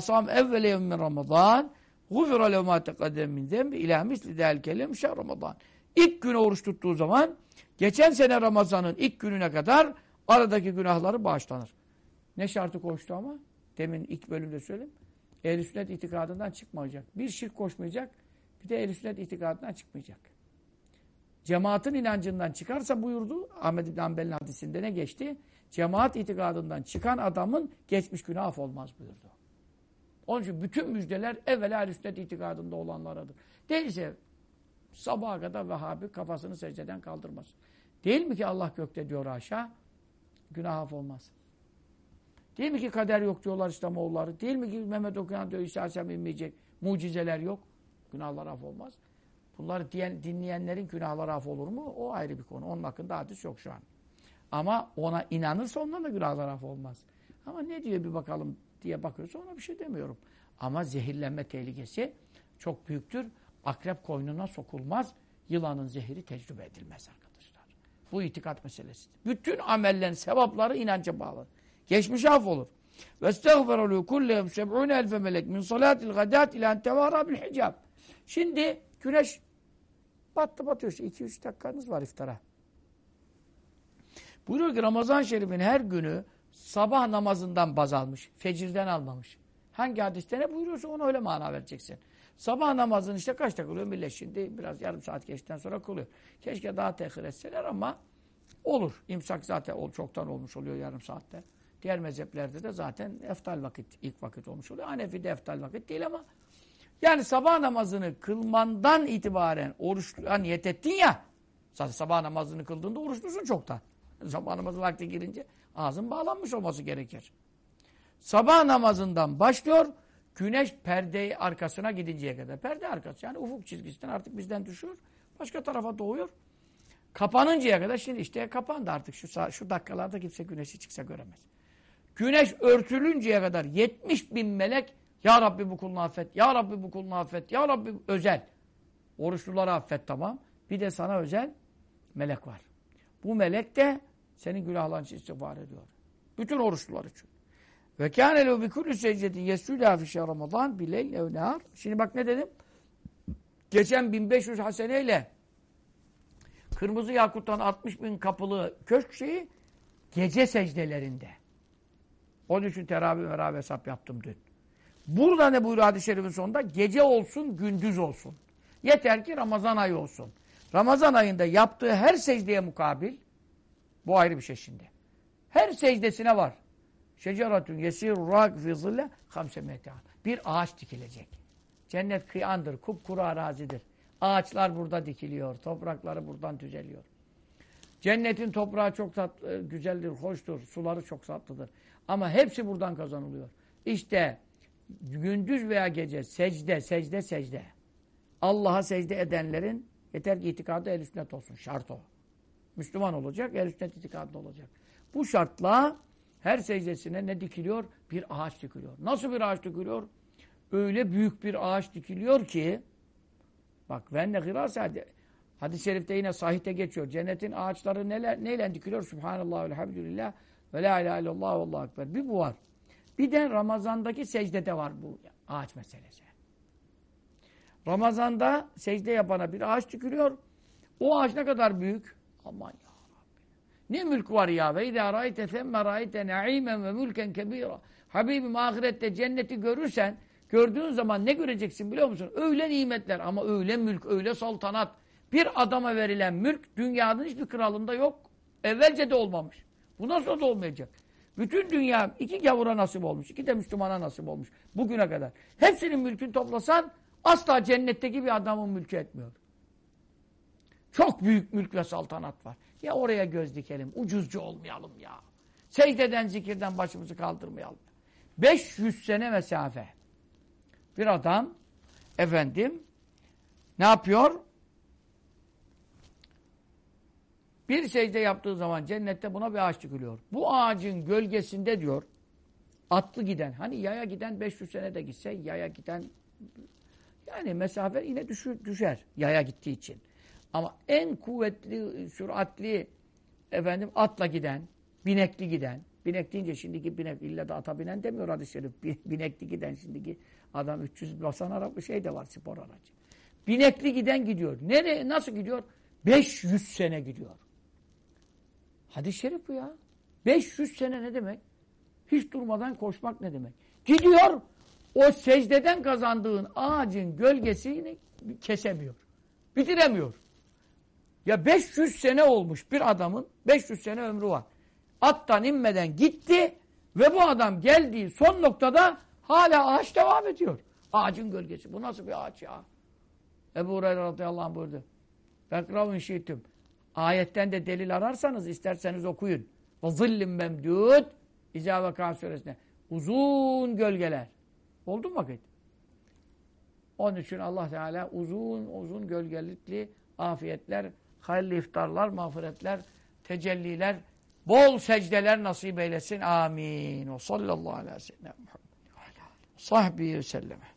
Sam evvele yevmin Ramazan gufira lev ma tekadem min zembi ila misli del kelem Ramazan. İlk günü oruç tuttuğu zaman geçen sene Ramazan'ın ilk gününe kadar aradaki günahları bağışlanır. Ne şartı koştu ama? Demin ilk bölümde söyledim. Ehl-i sünnet itikadından çıkmayacak. Bir şirk koşmayacak. Bir de ehl-i sünnet itikadından çıkmayacak. Cemaatin inancından çıkarsa buyurdu. Ahmed İbn Hanbel'in hadisinde ne geçti? Cemaat itikadından çıkan adamın geçmiş günah olmaz buyurdu. Onun için bütün müjdeler evvela ehl sünnet itikadında olanlaradır. Değilse sabaha kadar Vehhabi kafasını secdeden kaldırmaz. Değil mi ki Allah gökte diyor aşağı? Günah af olmaz. Değil mi ki kader yok diyorlar İslamoğulları? Değil mi ki Mehmet Okuyan diyor İsa Aleyhisselam inmeyecek? Mucizeler yok. Günahlar af olmaz. Bunları diyen, dinleyenlerin günahları af olur mu? O ayrı bir konu. Onun hakkında hadis yok şu an. Ama ona inanırsa ondan da günahlar af olmaz. Ama ne diyor bir bakalım diye bakıyorsa ona bir şey demiyorum. Ama zehirlenme tehlikesi çok büyüktür. Akrep koynuna sokulmaz. Yılanın zehri tecrübe edilmez arkadaşlar. Bu itikat meselesi. Bütün amellerin sevapları inanca bağlı. Geçmiş af olur. Ve estağfirulû kullehum seb'ûne elfe melek min salâtil gadât ilâ entevârâ bil hicab. Şimdi güneş battı batıyor. 2-3 dakikanız var iftara. Buyuruyor ki Ramazan Şerif'in her günü sabah namazından baz almış. Fecirden almamış. Hangi hadiste ne buyuruyorsa ona öyle mana vereceksin. Sabah namazını işte kaçta kılıyor millet şimdi biraz yarım saat geçtikten sonra kılıyor. Keşke daha tehir etseler ama olur. İmsak zaten çoktan olmuş oluyor yarım saatte. Diğer mezheplerde de zaten eftal vakit, ilk vakit olmuş oluyor. Hanefi'de eftal vakit değil ama yani sabah namazını kılmandan itibaren oruçluğa niyet ettin ya zaten sabah namazını kıldığında oruçlusun çoktan. Sabah namazı vakti girince ağzın bağlanmış olması gerekir. Sabah namazından başlıyor güneş perde arkasına gidinceye kadar. Perde arkası yani ufuk çizgisinden artık bizden düşüyor. Başka tarafa doğuyor. Kapanıncaya kadar şimdi işte kapandı artık şu, şu dakikalarda kimse güneşi çıksa göremez. Güneş örtülünceye kadar 70 bin melek Ya Rabbi bu kulunu affet, Ya Rabbi bu kulunu affet, Ya Rabbi özel. Oruçluları affet tamam. Bir de sana özel melek var. Bu melek de senin günahların için istiğfar ediyor. Bütün oruçlular için. Ve kâne lehu bi kulli secdetin yesûlâ fi Ramazan bileyl ev nehar. Şimdi bak ne dedim? Geçen 1500 haseneyle kırmızı yakuttan 60 bin kapılı köşk şeyi gece secdelerinde. Onun için teravih beraber hesap yaptım dün. Burada ne buyuruyor hadis-i şerifin sonunda? Gece olsun, gündüz olsun. Yeter ki Ramazan ayı olsun. Ramazan ayında yaptığı her secdeye mukabil, bu ayrı bir şey şimdi. Her secdesine var. Şeceratun yesir rak fi zille. Bir ağaç dikilecek. Cennet kıyandır, kupkuru arazidir. Ağaçlar burada dikiliyor, toprakları buradan düzeliyor. Cennetin toprağı çok tatlı, güzeldir, hoştur, suları çok tatlıdır. Ama hepsi buradan kazanılıyor. İşte gündüz veya gece secde, secde, secde. Allah'a secde edenlerin yeter ki itikadı el sünnet olsun. Şart o. Müslüman olacak, el sünnet itikadlı olacak. Bu şartla her secdesine ne dikiliyor? Bir ağaç dikiliyor. Nasıl bir ağaç dikiliyor? Öyle büyük bir ağaç dikiliyor ki bak ve ne gırasa hadis-i şerifte yine sahihte geçiyor. Cennetin ağaçları neler, neyle dikiliyor? Subhanallah, elhamdülillah ve la ilahe illallah ve allahu ekber. Bir bu var. Bir de Ramazan'daki secdede var bu ağaç meselesi. Ramazan'da secde yapana bir ağaç dikiliyor. O ağaç ne kadar büyük? Aman ya Rabbi. Ne mülk var ya? Ve idâ râite themme râite ne'îmen ve mülken kebîra. Habibim ahirette cenneti görürsen, gördüğün zaman ne göreceksin biliyor musun? Öyle nimetler ama öyle mülk, öyle saltanat. Bir adama verilen mülk dünyanın hiçbir kralında yok. Evvelce de olmamış. Bu nasıl da olmayacak? Bütün dünya iki gavura nasip olmuş. iki de Müslümana nasip olmuş. Bugüne kadar. Hepsinin mülkünü toplasan asla cennetteki bir adamın mülkü etmiyor. Çok büyük mülk ve saltanat var. Ya oraya göz dikelim. Ucuzcu olmayalım ya. Secdeden, zikirden başımızı kaldırmayalım. 500 sene mesafe. Bir adam efendim ne yapıyor? Bir secde yaptığı zaman cennette buna bir ağaç çıkılıyor. Bu ağacın gölgesinde diyor atlı giden, hani yaya giden 500 sene de gitse yaya giden yani mesafe yine düşür, düşer yaya gittiği için. Ama en kuvvetli, süratli efendim atla giden, binekli giden, binek deyince şimdiki binek illa da ata binen demiyor hadis-i şerif. Binekli giden şimdiki adam 300 basan araba şey de var spor aracı. Binekli giden gidiyor. Nereye, nasıl gidiyor? 500 sene gidiyor. Hadis-i şerif bu ya. 500 sene ne demek? Hiç durmadan koşmak ne demek? Gidiyor, o secdeden kazandığın ağacın gölgesini kesemiyor. Bitiremiyor. Ya 500 sene olmuş bir adamın 500 sene ömrü var. Attan inmeden gitti ve bu adam geldiği son noktada hala ağaç devam ediyor. Ağacın gölgesi. Bu nasıl bir ağaç ya? Ebu Hureyre radıyallahu anh buyurdu. Bekravun şiitüm. Ayetten de delil ararsanız isterseniz okuyun. Ve zillim memdud İzâ vekâ suresine. Uzun gölgeler. Oldu mu vakit? Onun için Allah Teala uzun uzun gölgelikli afiyetler, hayırlı iftarlar, mağfiretler, tecelliler, bol secdeler nasip eylesin. Amin. Ve sallallahu aleyhi ve sellem. Sahbihi ve selleme.